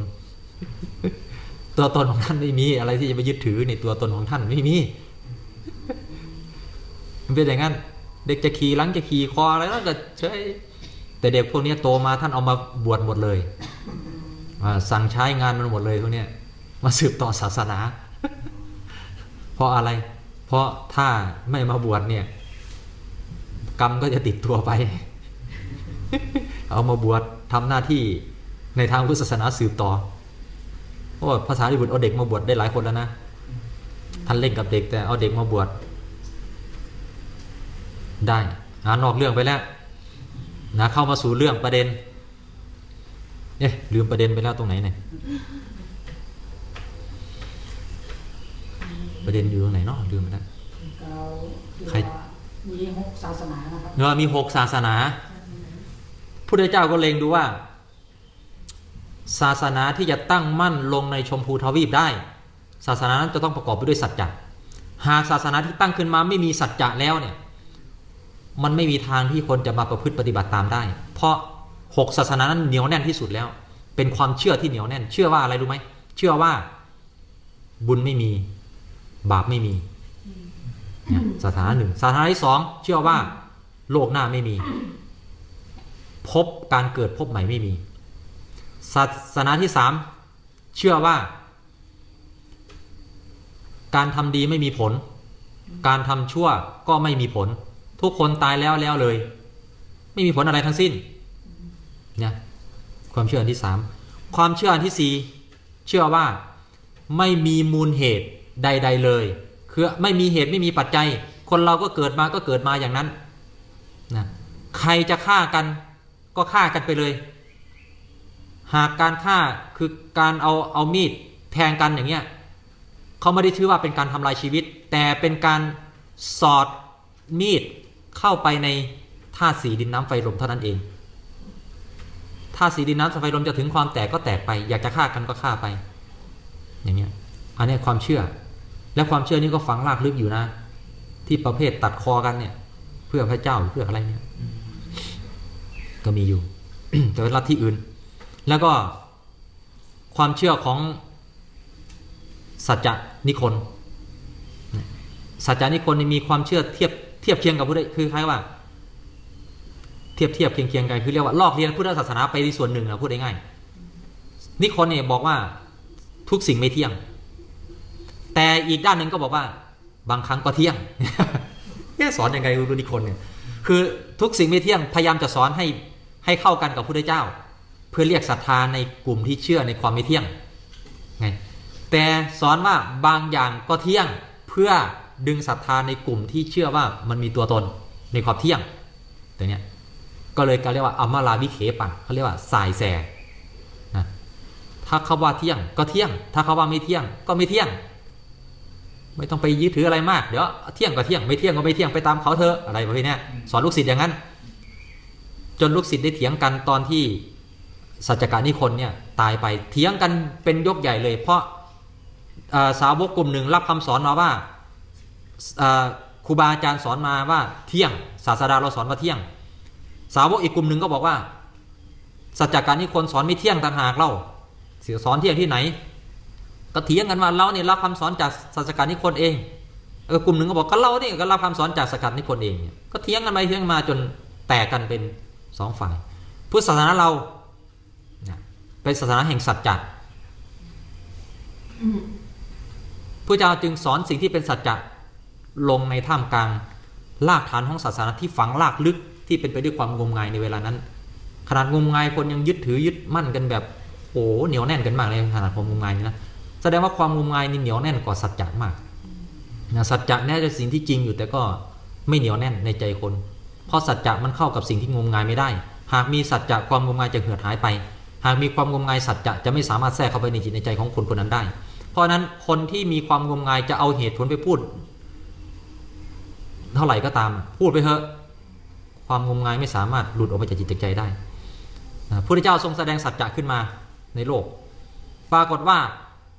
ตัวตนของท่านไม่มีอะไรที่จะไปยึดถือในตัวตนของท่านไม่มีมันเป็นอย่างนั้น เด็กจะขี่หลังจะขี่คออะไรแล้วก็เฉยแต่เด็กพวกนี้โตมาท่านเอามาบวชหมดเลย สั่งใช้งานมันหมดเลยพวกเนี้ยมาสืบต่อศาสนา เพราะอะไร เพราะถ้าไม่มาบวชเนี่ย กรรมก็จะติดตัวไป เอามาบวชทำหน้าที่ในทางพุทธศาสนาสืบต่อเพราะว่าภาษาลิบุตรเอาเด็กมาบวชได้หลายคนแล้วนะท่านเล่นกับเด็กแต่เอาเด็กมาบวชได้นอกเรื่องไปแล้วนะเข้ามาสู่เรื่องประเด็น เอ๊ะลืมประเด็นไปแล้วตรงไหนเนี่ยประเด็นอยู่ตรงไหนเนาะลืมไปแล้วเราใครมีหกศาสนานะครับเนอะมีหกศาสนาพุทธเจ้าก็เล็งดูว่า ศาสนาที่จะตั้งมั่นลงในชมพูทวีปได้ ศาสนานั้นจะต้องประกอบไปด้วยสัจจะหากศาสนาที่ตั้งขึ้นมาไม่มีสัจจะแล้วเนี่ย มันไม่มีทางที่คนจะมาประพฤติปฏิบัติตามได้ เพราะ หกศาสนานั้นเหนียวแน่นที่สุดแล้ว เป็นความเชื่อที่เหนียวแน่น เชื่อว่าอะไรรู้ไหมเชื่อว่า บุญไม่มี บาปไม่มีศาสนาหนึ่งศาสนาที่สองเชื่อว่า โลกหน้าไม่มี พบการเกิดพบใหม่ไม่มีศาสนาที่สามเชื่อว่า การทำดีไม่มีผล การทำชั่วก็ไม่มีผล ทุกคนตายแล้วแล้วเลย ไม่มีผลอะไรทั้งสิ้น นี่ยความเชื่ออันที่สามความเชื่ออันที่สี่เชื่อว่าไม่มีมูลเหตุใด ๆ เลย คือไม่มีเหตุไม่มีปัจจัย คนเราก็เกิดมาก็เกิดมาอย่างนั้นนะใครจะฆ่ากันก็ฆ่ากันไปเลย หากการฆ่าคือการเอาเอามีดแทงกันอย่างเงี้ยเขาไม่ได้ชื่อว่าเป็นการทำลายชีวิต แต่เป็นการสอดมีดเข้าไปในธาตุสีดินน้ำไฟลมเท่านั้นเอง ธาสีดินน้ำสไฟลมจะถึงความแตกก็แตกไป อยากจะฆ่ากันก็ฆ่าไป อย่างเงี้ยอันนี้ความเชื่อ และความเชื่อนี้ก็ฝังรากลึกอยู่นะ ที่ประเภทตัดคอกันเนี่ย เพื่อพระเจ้าเพื่ออะไรเนี่ย ก็มีอยู่ แต่เป็นลัทธิอื่น แล้วก็ความเชื่อของสัจจนิคนสัจจนิคนมีความเชื่อเทียบเทียบเคียงกับพุทธคือคล้ายว่า ทียบเทียบเคียงเคียงกันคือเรียกว่าลอกเรียนพุทธศาสนาไปในส่วนหนึ่งนะพูดง่ายๆนิคนเนี่ยบอกว่าทุกสิ่งไม่เที่ยง แต่อีกด้านหนึ่งก็บอกว่า บางครั้งก็เที่ยงแค่สอนยังไงรู้นิคนเนี่ยคือทุกสิ่งไม่เที่ยงพยายามจะสอนให้ให้เข้ากันกับพระเจ้า เพื่อเรียกศรัทธาในกลุ่มที่เชื่อในความไม่เที่ยงไงแต่สอนว่าบางอย่างก็เที่ยงเพื่อดึงศรัทธาในกลุ่มที่เชื่อว่ามันมีตัวตนในความเที่ยงตัวเนี้ย ก็เลยการเรียกว่าอมราวิเคปังเขาเรียกว่าสายแสนะถ้าเขาว่าเที่ยงก็เที่ยง ถ้าเขาว่าไม่เที่ยงก็ไม่เที่ยง ไม่ต้องไปยึดถืออะไรมาก เดี๋ยวเที่ยงก็เที่ยงไม่เที่ยงก็ไม่เที่ยงไปตามเขาเถอะอะไรประเภทเนี้ยสอนลูกศิษย์อย่างนั้น จนลูกศิษย์ได้เถียงกันตอนที่สัจจการนิคนเนี่ยตายไปเถียงกันเป็นยกใหญ่เลย เพราะเอ่อสาวกกลุ่มหนึ่งรับคำสอนมาว่าเอ่อครูบาอาจารย์สอนมาว่าเที่ยงศาสดาเราสอนว่าเที่ยง สาวกอีกกลุ่มหนึ่งก็บอกว่า สัจจการนิคนสอนไม่เที่ยงต่างหากเราเสียสอนเที่ยงที่ไหน ก็เถียงกันว่าเราเนี่ยรับคำสอนจากสัจจการนิคนเองเออกลุ่มหนึ่งก็บอกก็เราเนี่ยก็รับคำสอนจากสัจจการนิคนเองก็เถียงกันไปเถียงมาจนแตกกันเป็นสองฝ่ายพุทธศาสนาเราเนี่ยเป็นศาสนาแห่งสัจจะพระเจ้าจึงสอนสิ่งที่เป็นสัจจะลงในท่ามกลางรากฐานของศาสนาที่ฝังรากลึก ที่เป็นไปด้วยความงมงายในเวลานั้น ขนาดงมงายคนยังยึดถือยึดมั่นกันแบบโอ้โหเหนียวแน่นกันมากเลยขนาดความงมงายนี่นะแสดงว่าความงมงายนี่เหนียวแน่นกว่าสัจจะมากนะสัจจะแน่จะสิ่งที่จริงอยู่แต่ก็ไม่เหนียวแน่นในใจคน เพราะสัจจะมันเข้ากับสิ่งที่งมงายไม่ได้ หากมีสัจจะความงมงายจะเหือดหายไป หากมีความงมงายสัจจะจะไม่สามารถแทรกเข้าไปในจิตในใจของคนคนนั้นได้ เพราะนั้นคนที่มีความงมงายจะเอาเหตุผลไปพูด เท่าไหร่ก็ตาม พูดไปเถอะ ความงมงายไม่สามารถหลุดออกไปจากจิตจากใจได้พระพุทธเจ้าทรงแสดงสัจจะขึ้นมาในโลก ปรากฏว่า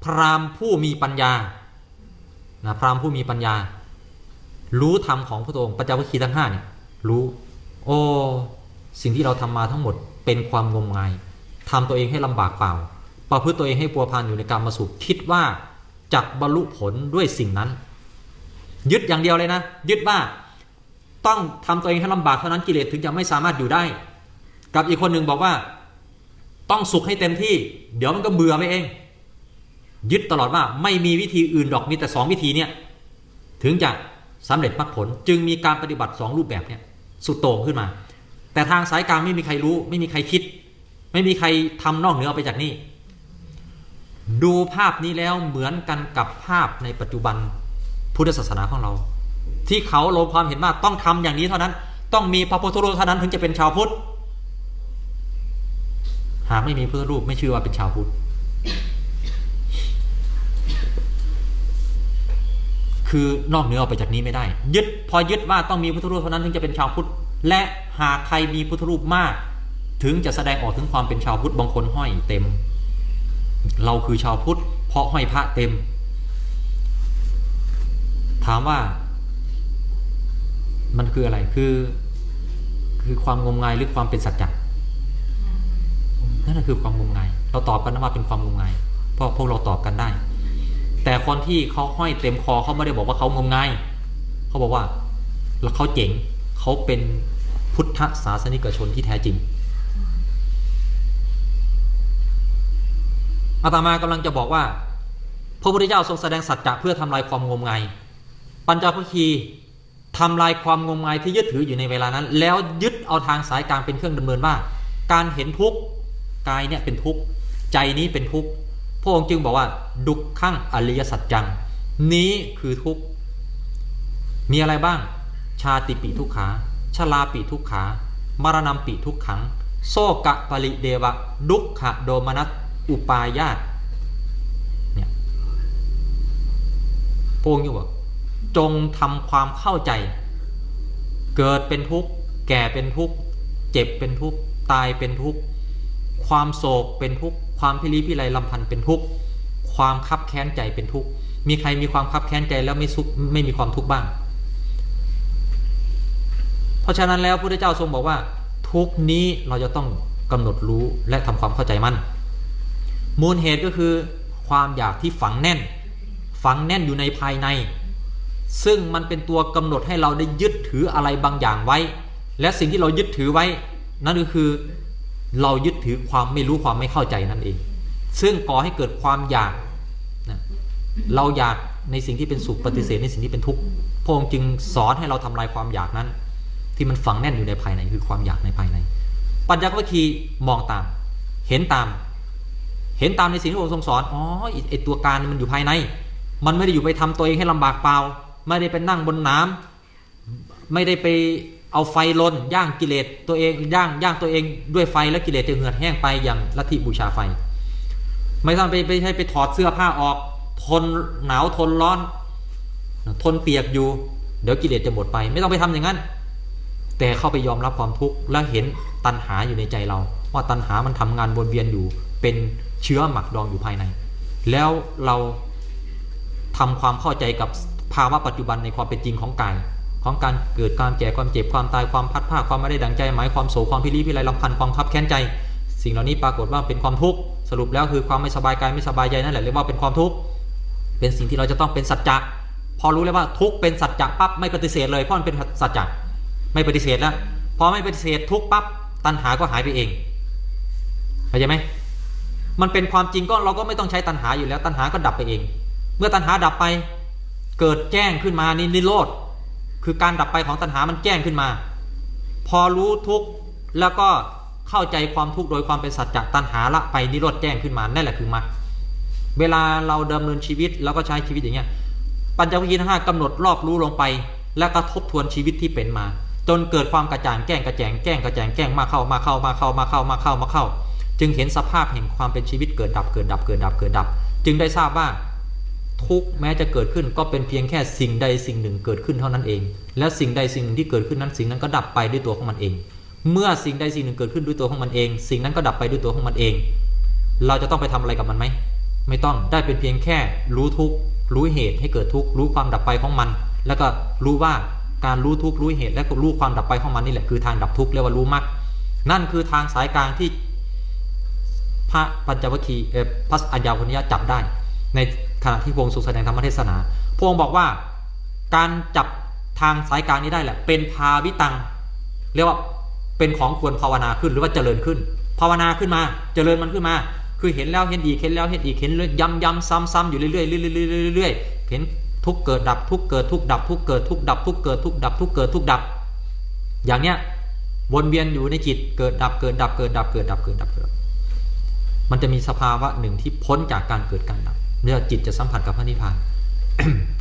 พราหมณ์ผู้มีปัญญานะพราหมณ์ผู้มีปัญญา รู้ธรรมของพระองค์ปัญจวัคคีทั้งห้าเนี่ยรู้ โอ้สิ่งที่เราทำมาทั้งหมดเป็นความงมงายทำตัวเองให้ลำบากเปล่า ประพฤติตัวเองให้ปัวพันอยู่ในการมาสุขคิดว่าจักบรรลุผลด้วยสิ่งนั้น ยึดอย่างเดียวเลยนะ ยึดว่า ต้องทำตัวเองให้ลำบากเท่านั้นกิเลสถึงจะไม่สามารถอยู่ได้ กับอีกคนหนึ่งบอกว่า ต้องสุขให้เต็มที่ เดี๋ยวมันก็เบื่อไปเอง ยึดตลอดว่าไม่มีวิธีอื่นดอกมีแต่สองวิธีเนี่ยถึงจะสำเร็จมรรคผล จึงมีการปฏิบัติสองรูปแบบเนี่ยสุดโต่งขึ้นมา แต่ทางสายกลางไม่มีใครรู้ ไม่มีใครคิด ไม่มีใครทำนอกเหนือไปจากนี้ ดูภาพนี้แล้วเหมือนกันกับภาพในปัจจุบันพุทธศาสนาของเรา ที่เขาลงความเห็นว่าต้องทำอย่างนี้เท่านั้น ต้องมีพระพุทธรูปเท่านั้นถึงจะเป็นชาวพุทธหากไม่มีพุทธรูปไม่ชื่อว่าเป็นชาวพุทธคือนอกเหนือออกไปจากนี้ไม่ได้ ยึดพอยึดว่าต้องมีพุทธรูปเท่านั้นถึงจะเป็นชาวพุทธและหากใครมีพุทธรูปมาก ถึงจะแสดงออกถึงความเป็นชาวพุทธบางคนห้อยเต็ม เราคือชาวพุทธเพราะห้อยพระเต็ม ถามว่า มันคืออะไรคือ คือความงมงายหรือความเป็นสัจจะนั่นนะคือความงมงาย เราตอบกันนะว่าเป็นความงมงาย เพราะพวกเราตอบกันได้ แต่คนที่เขาห้อยเต็มคอเขาไม่ได้บอกว่าเขางมงายเขาบอกว่าแล้วเขาเจ๋งเขาเป็นพุทธศาสนิกชนที่แท้จริงอาตมากำลังจะบอกว่า พระพุทธเจ้าทรงแสดงสัจจะเพื่อทำลายความงมงาย ปัญจวัคคีย์ ทำลายความงมงายที่ยึดถืออยู่ในเวลานั้น แล้วยึดเอาทางสายกลางเป็นเครื่องดำเนินว่า การเห็นทุกข์กายเนี่ยเป็นทุกข์ใจนี้เป็นทุกข์พระองค์จึงบอกว่า ดุขขั้งอริยสัจจัง นี้คือทุกข์มีอะไรบ้าง ชาติปิทุกขาชลาปิทุกขามรณะปิทุกขัง โซกะปริเดวะ ดุขะโดมนัสอุปายาตเนี่ยพระองค์ยังบอก จงทำความเข้าใจ เกิดเป็นทุกข์ แก่เป็นทุกข์ เจ็บเป็นทุกข์ ตายเป็นทุกข์ ความโศกเป็นทุกข์ ความพิริพิไรลำพันธ์เป็นทุกข์ ความคับแค้นใจเป็นทุกข์ มีใครมีความคับแค้นใจแล้วไม่สุขไม่มีความทุกข์บ้าง เพราะฉะนั้นแล้วพระพุทธเจ้าทรงบอกว่า ทุกนี้เราจะต้องกำหนดรู้และทำความเข้าใจมัน มูลเหตุก็คือความอยากที่ฝังแน่น ฝังแน่นอยู่ในภายใน ซึ่งมันเป็นตัวกำหนดให้เราได้ยึดถืออะไรบางอย่างไว้ และสิ่งที่เรายึดถือไว้ นั่นก็คือเรายึดถือความไม่รู้ความไม่เข้าใจนั่นเอง ซึ่งก่อให้เกิดความอยากนะเราอยากในสิ่งที่เป็นสุขปฏิเสธในสิ่งที่เป็นทุกข์พระองค์จึงสอนให้เราทำลายความอยากนั้น ที่มันฝังแน่นอยู่ในภายในคือความอยากในภายใน ปัญญาวิคีมองตาม เห็นตาม เห็นตามในสิ่งที่พระองค์ทรงสอนอ๋อไอ้ไอตัวการมันอยู่ภายใน มันไม่ได้อยู่ไปทำตัวเองให้ลำบากเปล่า ไม่ได้ไปนั่งบนน้ำไม่ได้ไปเอาไฟลนย่างกิเลสตัวเองย่างย่างตัวเองด้วยไฟแล้วกิเลสจะเหือดแห้งไปอย่างลัทธิบูชาไฟ ไม่ต้องไปไปให้ไปถอดเสื้อผ้าออก ทนหนาวทนร้อน ทนเปียกอยู่ เดี๋ยวกิเลสจะหมดไป ไม่ต้องไปทำอย่างนั้น แต่เข้าไปยอมรับความทุกข์และเห็นตัณหาอยู่ในใจเรา ว่าตัณหามันทำงานวนเวียนอยู่เป็นเชื้อหมักดองอยู่ภายใน แล้วเราทำความเข้าใจกับ ภาวะปัจจุบันในความเป็นจริงของกาย ของการเกิดการแก่ความเจ็บความตายความพัดผ้าความไม่ได้ดังใจ หมายความโศความพิริพิไรลำพันธ์ความคับแค้นใจ สิ่งเหล่านี้ปรากฏว่าเป็นความทุกข์สรุปแล้วคือความไม่สบายกายไม่สบายใจนั่นแหละเรียกว่าเป็นความทุกข์เป็นสิ่งที่เราจะต้องเป็นสัจจะพอรู้แล้วว่าทุกข์เป็นสัจจะปั๊บไม่ปฏิเสธเลยเพราะมันเป็นสัจจะไม่ปฏิเสธแล้วพอไม่ปฏิเสธทุกข์ปั๊บตัณหาก็หายไปเองเข้าใจไหมมันเป็นความจริงก็เราก็ไม่ต้องใช้ตัณหาอยู่แล้ว ตัณหาก็ดับไปเอง เมื่อตัณหาดับไป เกิดแจ้งขึ้นมานี่นิโรธคือการดับไปของตัณหามันแจ้งขึ้นมา พอรู้ทุกข์แล้วก็เข้าใจความทุกข์โดยความเป็นสัจจะตัณหาละไปนิโรธแจ้งขึ้นมานั่นแหละคือมรรคเวลาเราดำเนินชีวิตแล้วก็ใช้ชีวิตอย่างเงี้ยปัญจวัคคีย์ทั้งห้ากำหนดรอบรู้ลงไป แล้วก็ทบทวนชีวิตที่เป็นมา จนเกิดความกระจ่างแก้งกระแจงแก้งกระแจงแก้งมาเข้ามาเข้ามาเข้ามาเข้ามาเข้ามาเข้า จึงเห็นสภาพแห่งความเป็นชีวิตเกิดดับเกิดดับเกิดดับเกิดดับ จึงได้ทราบว่า ทุกแม้จะเกิดขึ้นก็เป็นเพียงแค่สิ่งใดสิ่งหนึ่งเกิดขึ้นเท่านั้นเอง และสิ่งใดสิ่งหนึ่งที่เกิดขึ้นนั้นสิ่งนั้นก็ดับไปด้วยตัวของมันเอง เมื่อสิ่งใดสิ่งหนึ่งเกิดขึ้นด้วยตัวของมันเอง สิ่งนั้นก็ดับไปด้วยตัวของมันเอง เราจะต้องไปทำอะไรกับมันไหมไม่ต้องได้เป็นเพียงแค่รู้ทุกรู้เหตุให้เกิดทุกรู้ความดับไปของมัน แล้วก็รู้ว่าการรู้ทุกรู้เหตุ และก็รู้ความดับไปของมันนี่แหละคือทางดับทุกข์เรียกว่ารู้มรรคนั่นคือทางสายกลางที่พระปัญจวัคคีย์พระอัญญาคนนี้จับได้ใน ขณะที่พระองค์ทรงแสดงธรรมเทศนา พระองค์บอกว่าการจับทางสายกลางนี้ได้แหละ เป็นภาวิตัง เรียกว่าเป็นของควรภาวนาขึ้นหรือว่าเจริญขึ้น ภาวนาขึ้นมา เจริญมันขึ้นมา คือเห็นแล้วเห็นอีกเห็นแล้วเห็นอีกเห็นเรื่อยย้ำย้ำซ้ำซ้ำอยู่เรื่อยๆเรื่อยๆเรื่อยเห็นทุกเกิดดับทุกเกิดทุกดับทุกเกิดทุกดับทุกเกิดทุกดับทุกเกิดทุกดับ อย่างเนี้ยวนเวียนอยู่ในจิตเกิดดับเกิดดับเกิดดับเกิดดับเกิดดับเกิดมันจะมีสภาวะหนึ่งที่พ้นจากการเกิดการดับ เนี่ยจิตจะสัมผัสกับพระนิพพาน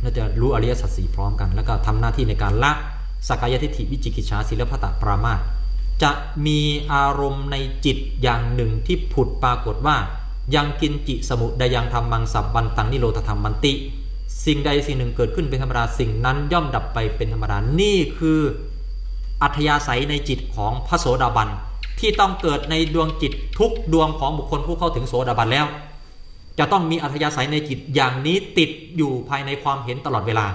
เราจะรู้อริยสัจสี่พร้อมกัน แล้วก็ทำหน้าที่ในการละสักกายทิฏฐิวิจิกิจฉาศิลปตะปรามาจะมีอารมณ์ในจิตอย่างหนึ่งที่ผุดปรากฏว่า ยังกินจิสมุดายังธรรมังสับบันตังนิโรธธรรมมันติ สิ่งใดสิ่งหนึ่งเกิดขึ้นเป็นธรรมดาสิ่งนั้นย่อมดับไปเป็นธรรมดานี่คืออัธยาศัยในจิตของพระโสดาบันที่ต้องเกิดในดวงจิตทุกดวงของบุคคลผู้เข้าถึงโสดาบันแล้ว จะต้องมีอัธยาศัยในจิตอย่างนี้ติดอยู่ภายในความเห็นตลอดเวลา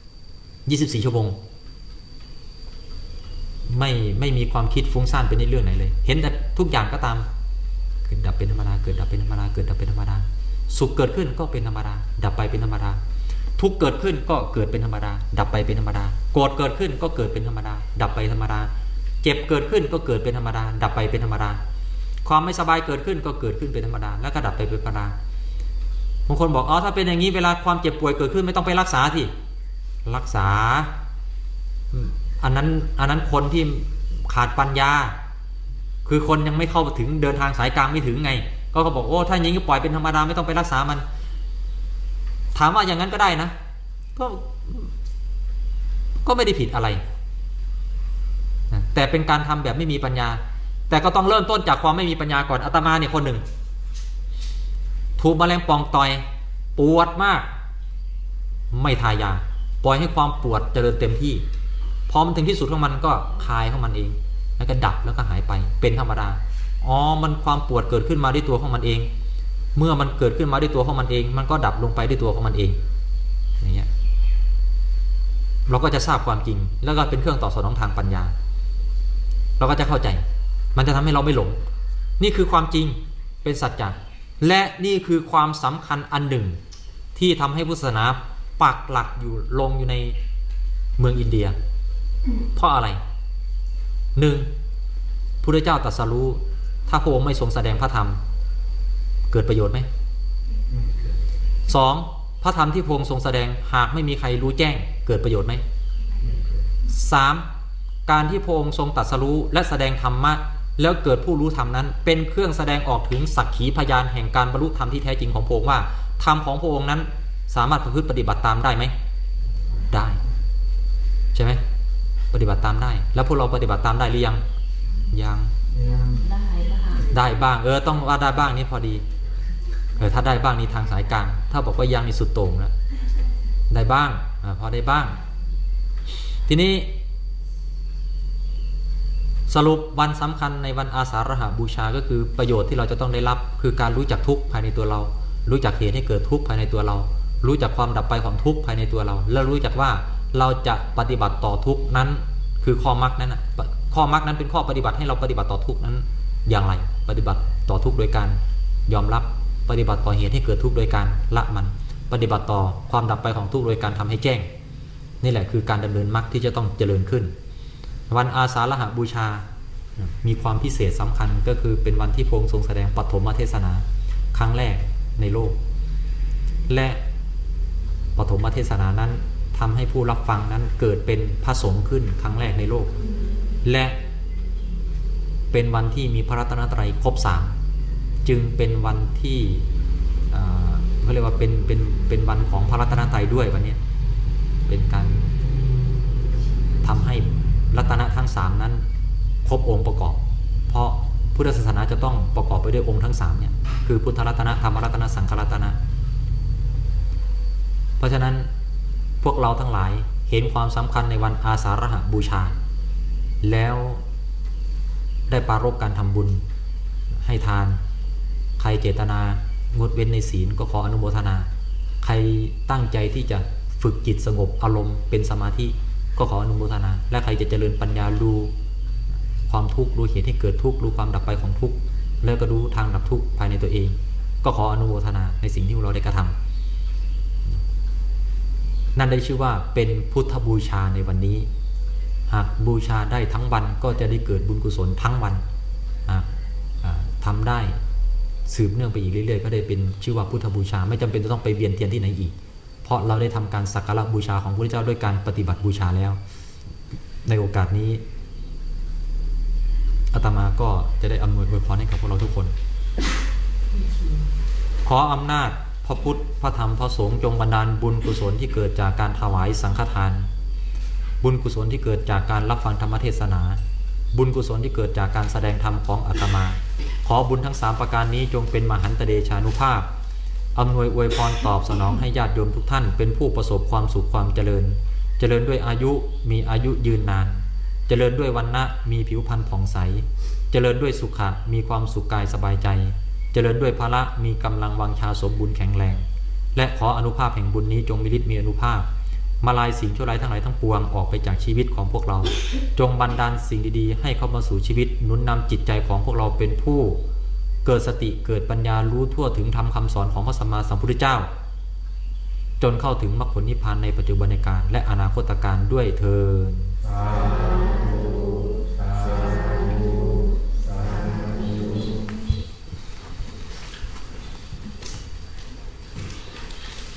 24 ชั่วโมง ไม่ไม่มีความคิดฟุ้งซ่านไปในเรื่องไหนเลย เห็นแต่ทุกอย่างก็ตาม เกิดดับเป็นธรรมดา เกิดดับเป็นธรรมดา เกิดดับเป็นธรรมดา สุขเกิดขึ้นก็เป็นธรรมดา ดับไปเป็นธรรมดา ทุกข์เกิดขึ้นก็เกิดเป็นธรรมดา ดับไปเป็นธรรมดา โกรธเกิดขึ้นก็เกิดเป็นธรรมดา ดับไปธรรมดา เจ็บเกิดขึ้นก็เกิดเป็นธรรมดา ดับไปเป็นธรรมดา ความไม่สบายเกิดขึ้นก็เกิดขึ้นเป็นธรรมดา แล้วก็ดับไปเป็นธรรมดา บางคนบอกอ๋อถ้าเป็นอย่างนี้เวลาความเจ็บป่วยเกิดขึ้นไม่ต้องไปรักษาที่รักษา อันนั้นอันนั้นคนที่ขาดปัญญา คือคนยังไม่เข้าถึงเดินทางสายกลางไม่ถึงไง ก็เขาบอกโอ้ถ้าอย่างนี้ก็ปล่อยเป็นธรรมดาไม่ต้องไปรักษามัน ถามว่าอย่างนั้นก็ได้นะ ก็ก็ไม่ได้ผิดอะไรแต่เป็นการทำแบบไม่มีปัญญา แต่ก็ต้องเริ่มต้นจากความไม่มีปัญญาก่อนอาตมาเนี่ยคนหนึ่ง ถูกแมลงปองต่อยปวดมาก ไม่ทายาปล่อยให้ความปวดเจริญเต็มที่พอมันถึงที่สุดของมันก็คลายของมันเอง แล้วก็ดับแล้วก็หายไปเป็นธรรมดาอ๋อมันความปวดเกิดขึ้นมาด้วยตัวของมันเอง เมื่อมันเกิดขึ้นมาด้วยตัวของมันเอง มันก็ดับลงไปด้วยตัวของมันเองอย่างเงี้ยเราก็จะทราบความจริง แล้วก็เป็นเครื่องต่อสนองทางปัญญา เราก็จะเข้าใจ มันจะทำให้เราไม่หลง นี่คือความจริงเป็นสัจจะ และนี่คือความสำคัญอันหนึ่ง ที่ทำให้พุทธศาสนาปักหลักอยู่ลงอยู่ในเมืองอินเดีย เพราะอะไรหนึ่งพระเจ้าตรัสรู้ ถ้าพระองค์ไม่ทรงแสดงพระธรรม เกิดประโยชน์ไหมสองพระธรรมที่พระองค์ทรงแสดงหากไม่มีใครรู้แจ้ง เกิดประโยชน์ไหมสามการที่พระองค์ทรงตรัสรู้และแสดงธรรมะ แล้วเกิดผู้รู้ธรรมนั้น เป็นเครื่องแสดงออกถึงสักขีพยานแห่งการบรรลุธรรมที่แท้จริงของพระองค์ว่าธรรมของพระองค์นั้น สามารถประพฤติปฏิบัติตามได้ไหมได้ปฏิบัติตามได้ แล้วพวกเราปฏิบัติตามได้หรือยังยังได้บ้างได้บ้าง เออต้องว่าได้บ้างนี่พอดีเออถ้าได้บ้างนี่ทางสายกลางถ้าบอกว่ายังนี่สุดโต่งแล้วได้บ้างอ่าพอได้บ้าง ทีนี้ สรุปวันสำคัญในวันอาสาฬหบูชาก็คือประโยชน์ที่เราจะต้องได้รับ คือการรู้จักทุกข์ภายในตัวเรา รู้จักเหตุให้เกิดทุกข์ภายในตัวเรา รู้จักความดับไปของทุกข์ภายในตัวเรา และรู้จักว่าเราจะปฏิบัติต่อทุกข์นั้น คือข้อมรรคนั้นข้อมรรคนั้นเป็นข้อปฏิบัติให้เราปฏิบัติต่อทุกข์นั้น อย่างไร ปฏิบัติต่อทุกข์โดยการ ยอมรับปฏิบัติต่อเหตุให้เกิดทุกข์โดยการละมัน ปฏิบัติต่อความดับไปของทุกข์โดยการทำให้แจ้ง นี่แหละคือการดำเนินมรรคที่จะต้องเจริญขึ้น วันอาสาฬหบูชา มีความพิเศษสำคัญก็คือเป็นวันที่พระองค์ทรงแสดงปฐมเทศนา ครั้งแรกในโลก และปฐมเทศนานั้นทำให้ผู้รับฟังนั้นเกิดเป็นพระสงฆ์ขึ้นครั้งแรกในโลก และเป็นวันที่มีพระรัตนตรัยครบสามจึงเป็นวันที่เขาเรียกว่าเป็นเป็นเป็นวันของพระรัตนตรัยด้วยวันนี้เป็นการทำให้ รัตนะทั้งสามนั้น ครบองค์ประกอบ เพราะพุทธศาสนาจะต้องประกอบไปด้วยองค์ทั้งสามเนี่ยคือพุทธรัตนะธรรมรัตนะสังฆรัตนะ เพราะฉะนั้นพวกเราทั้งหลายเห็นความสำคัญในวันอาสาฬหบูชา แล้วได้ปรารบการทำบุญให้ทาน ใครเจตนางดเว้นในศีลก็ขออนุโมทนา ใครตั้งใจที่จะฝึกจิตสงบอารมณ์เป็นสมาธิ ก็ขออนุโมทนา และใครจะเจริญปัญญารู้ความทุกข์รู้เหตุให้เกิดทุกข์รู้ความดับไปของทุกข์แล้วก็รู้ทางดับทุกข์ภายในตัวเอง ก็ขออนุโมทนาในสิ่งที่เราได้กระทำนั่นได้ชื่อว่าเป็นพุทธบูชาในวันนี้ หากบูชาได้ทั้งวันก็จะได้เกิดบุญกุศลทั้งวันหากอ่าทำได้สืบเนื่องไปอีกเรื่อยๆ ก็ได้เป็นชื่อว่าพุทธบูชา ไม่จำเป็นจะต้องไปเวียนเทียนที่ไหนอีก ราะเราได้ทำการสักการะบูชาของพระพุทธเจ้าด้วยการปฏิบัติบูชาแล้ว ในโอกาสนี้อาตมาก็จะได้อำนวยอวยพรให้กับพวกเราทุกคน ขออำนาจพระพุทธ พระธรรม พระสงฆ์จงบันดาลบุญกุศลที่เกิดจากการถวายสังฆทาน บุญกุศลที่เกิดจากการรับฟังธรรมเทศนา บุญกุศลที่เกิดจากการแสดงธรรมของอาตมา ขอบุญทั้งสามประการนี้จงเป็นมหันตเดชานุภาพ อำนวยอวยพรตอบสนองให้ญาติโยมทุกท่าน เป็นผู้ประสบความสุขความเจริญ เจริญด้วยอายุมีอายุยืนนาน เจริญด้วยวันนะมีผิวพรรณผ่องใส เจริญด้วยสุขะมีความสุขกายสบายใจ เจริญด้วยพละมีกำลังวังชาสมบุญแข็งแรง และขออนุภาพแห่งบุญนี้จงมีฤทธิ์มีอนุภาพ มาลายสิ่งชั่วร้ายทั้งหลายทั้งปวงออกไปจากชีวิตของพวกเรา จงบันดาลสิ่งดีๆ ให้เข้ามาสู่ชีวิตนุนนำจิตใจของพวกเราเป็นผู้ เกิดสติเกิดปัญญารู้ทั่วถึงธรรมคำสอนของพระสัมมาสัมพุทธเจ้า จนเข้าถึงมรรคผลนิพพานในปัจจุบันการและอนาคตการด้วยเทอญ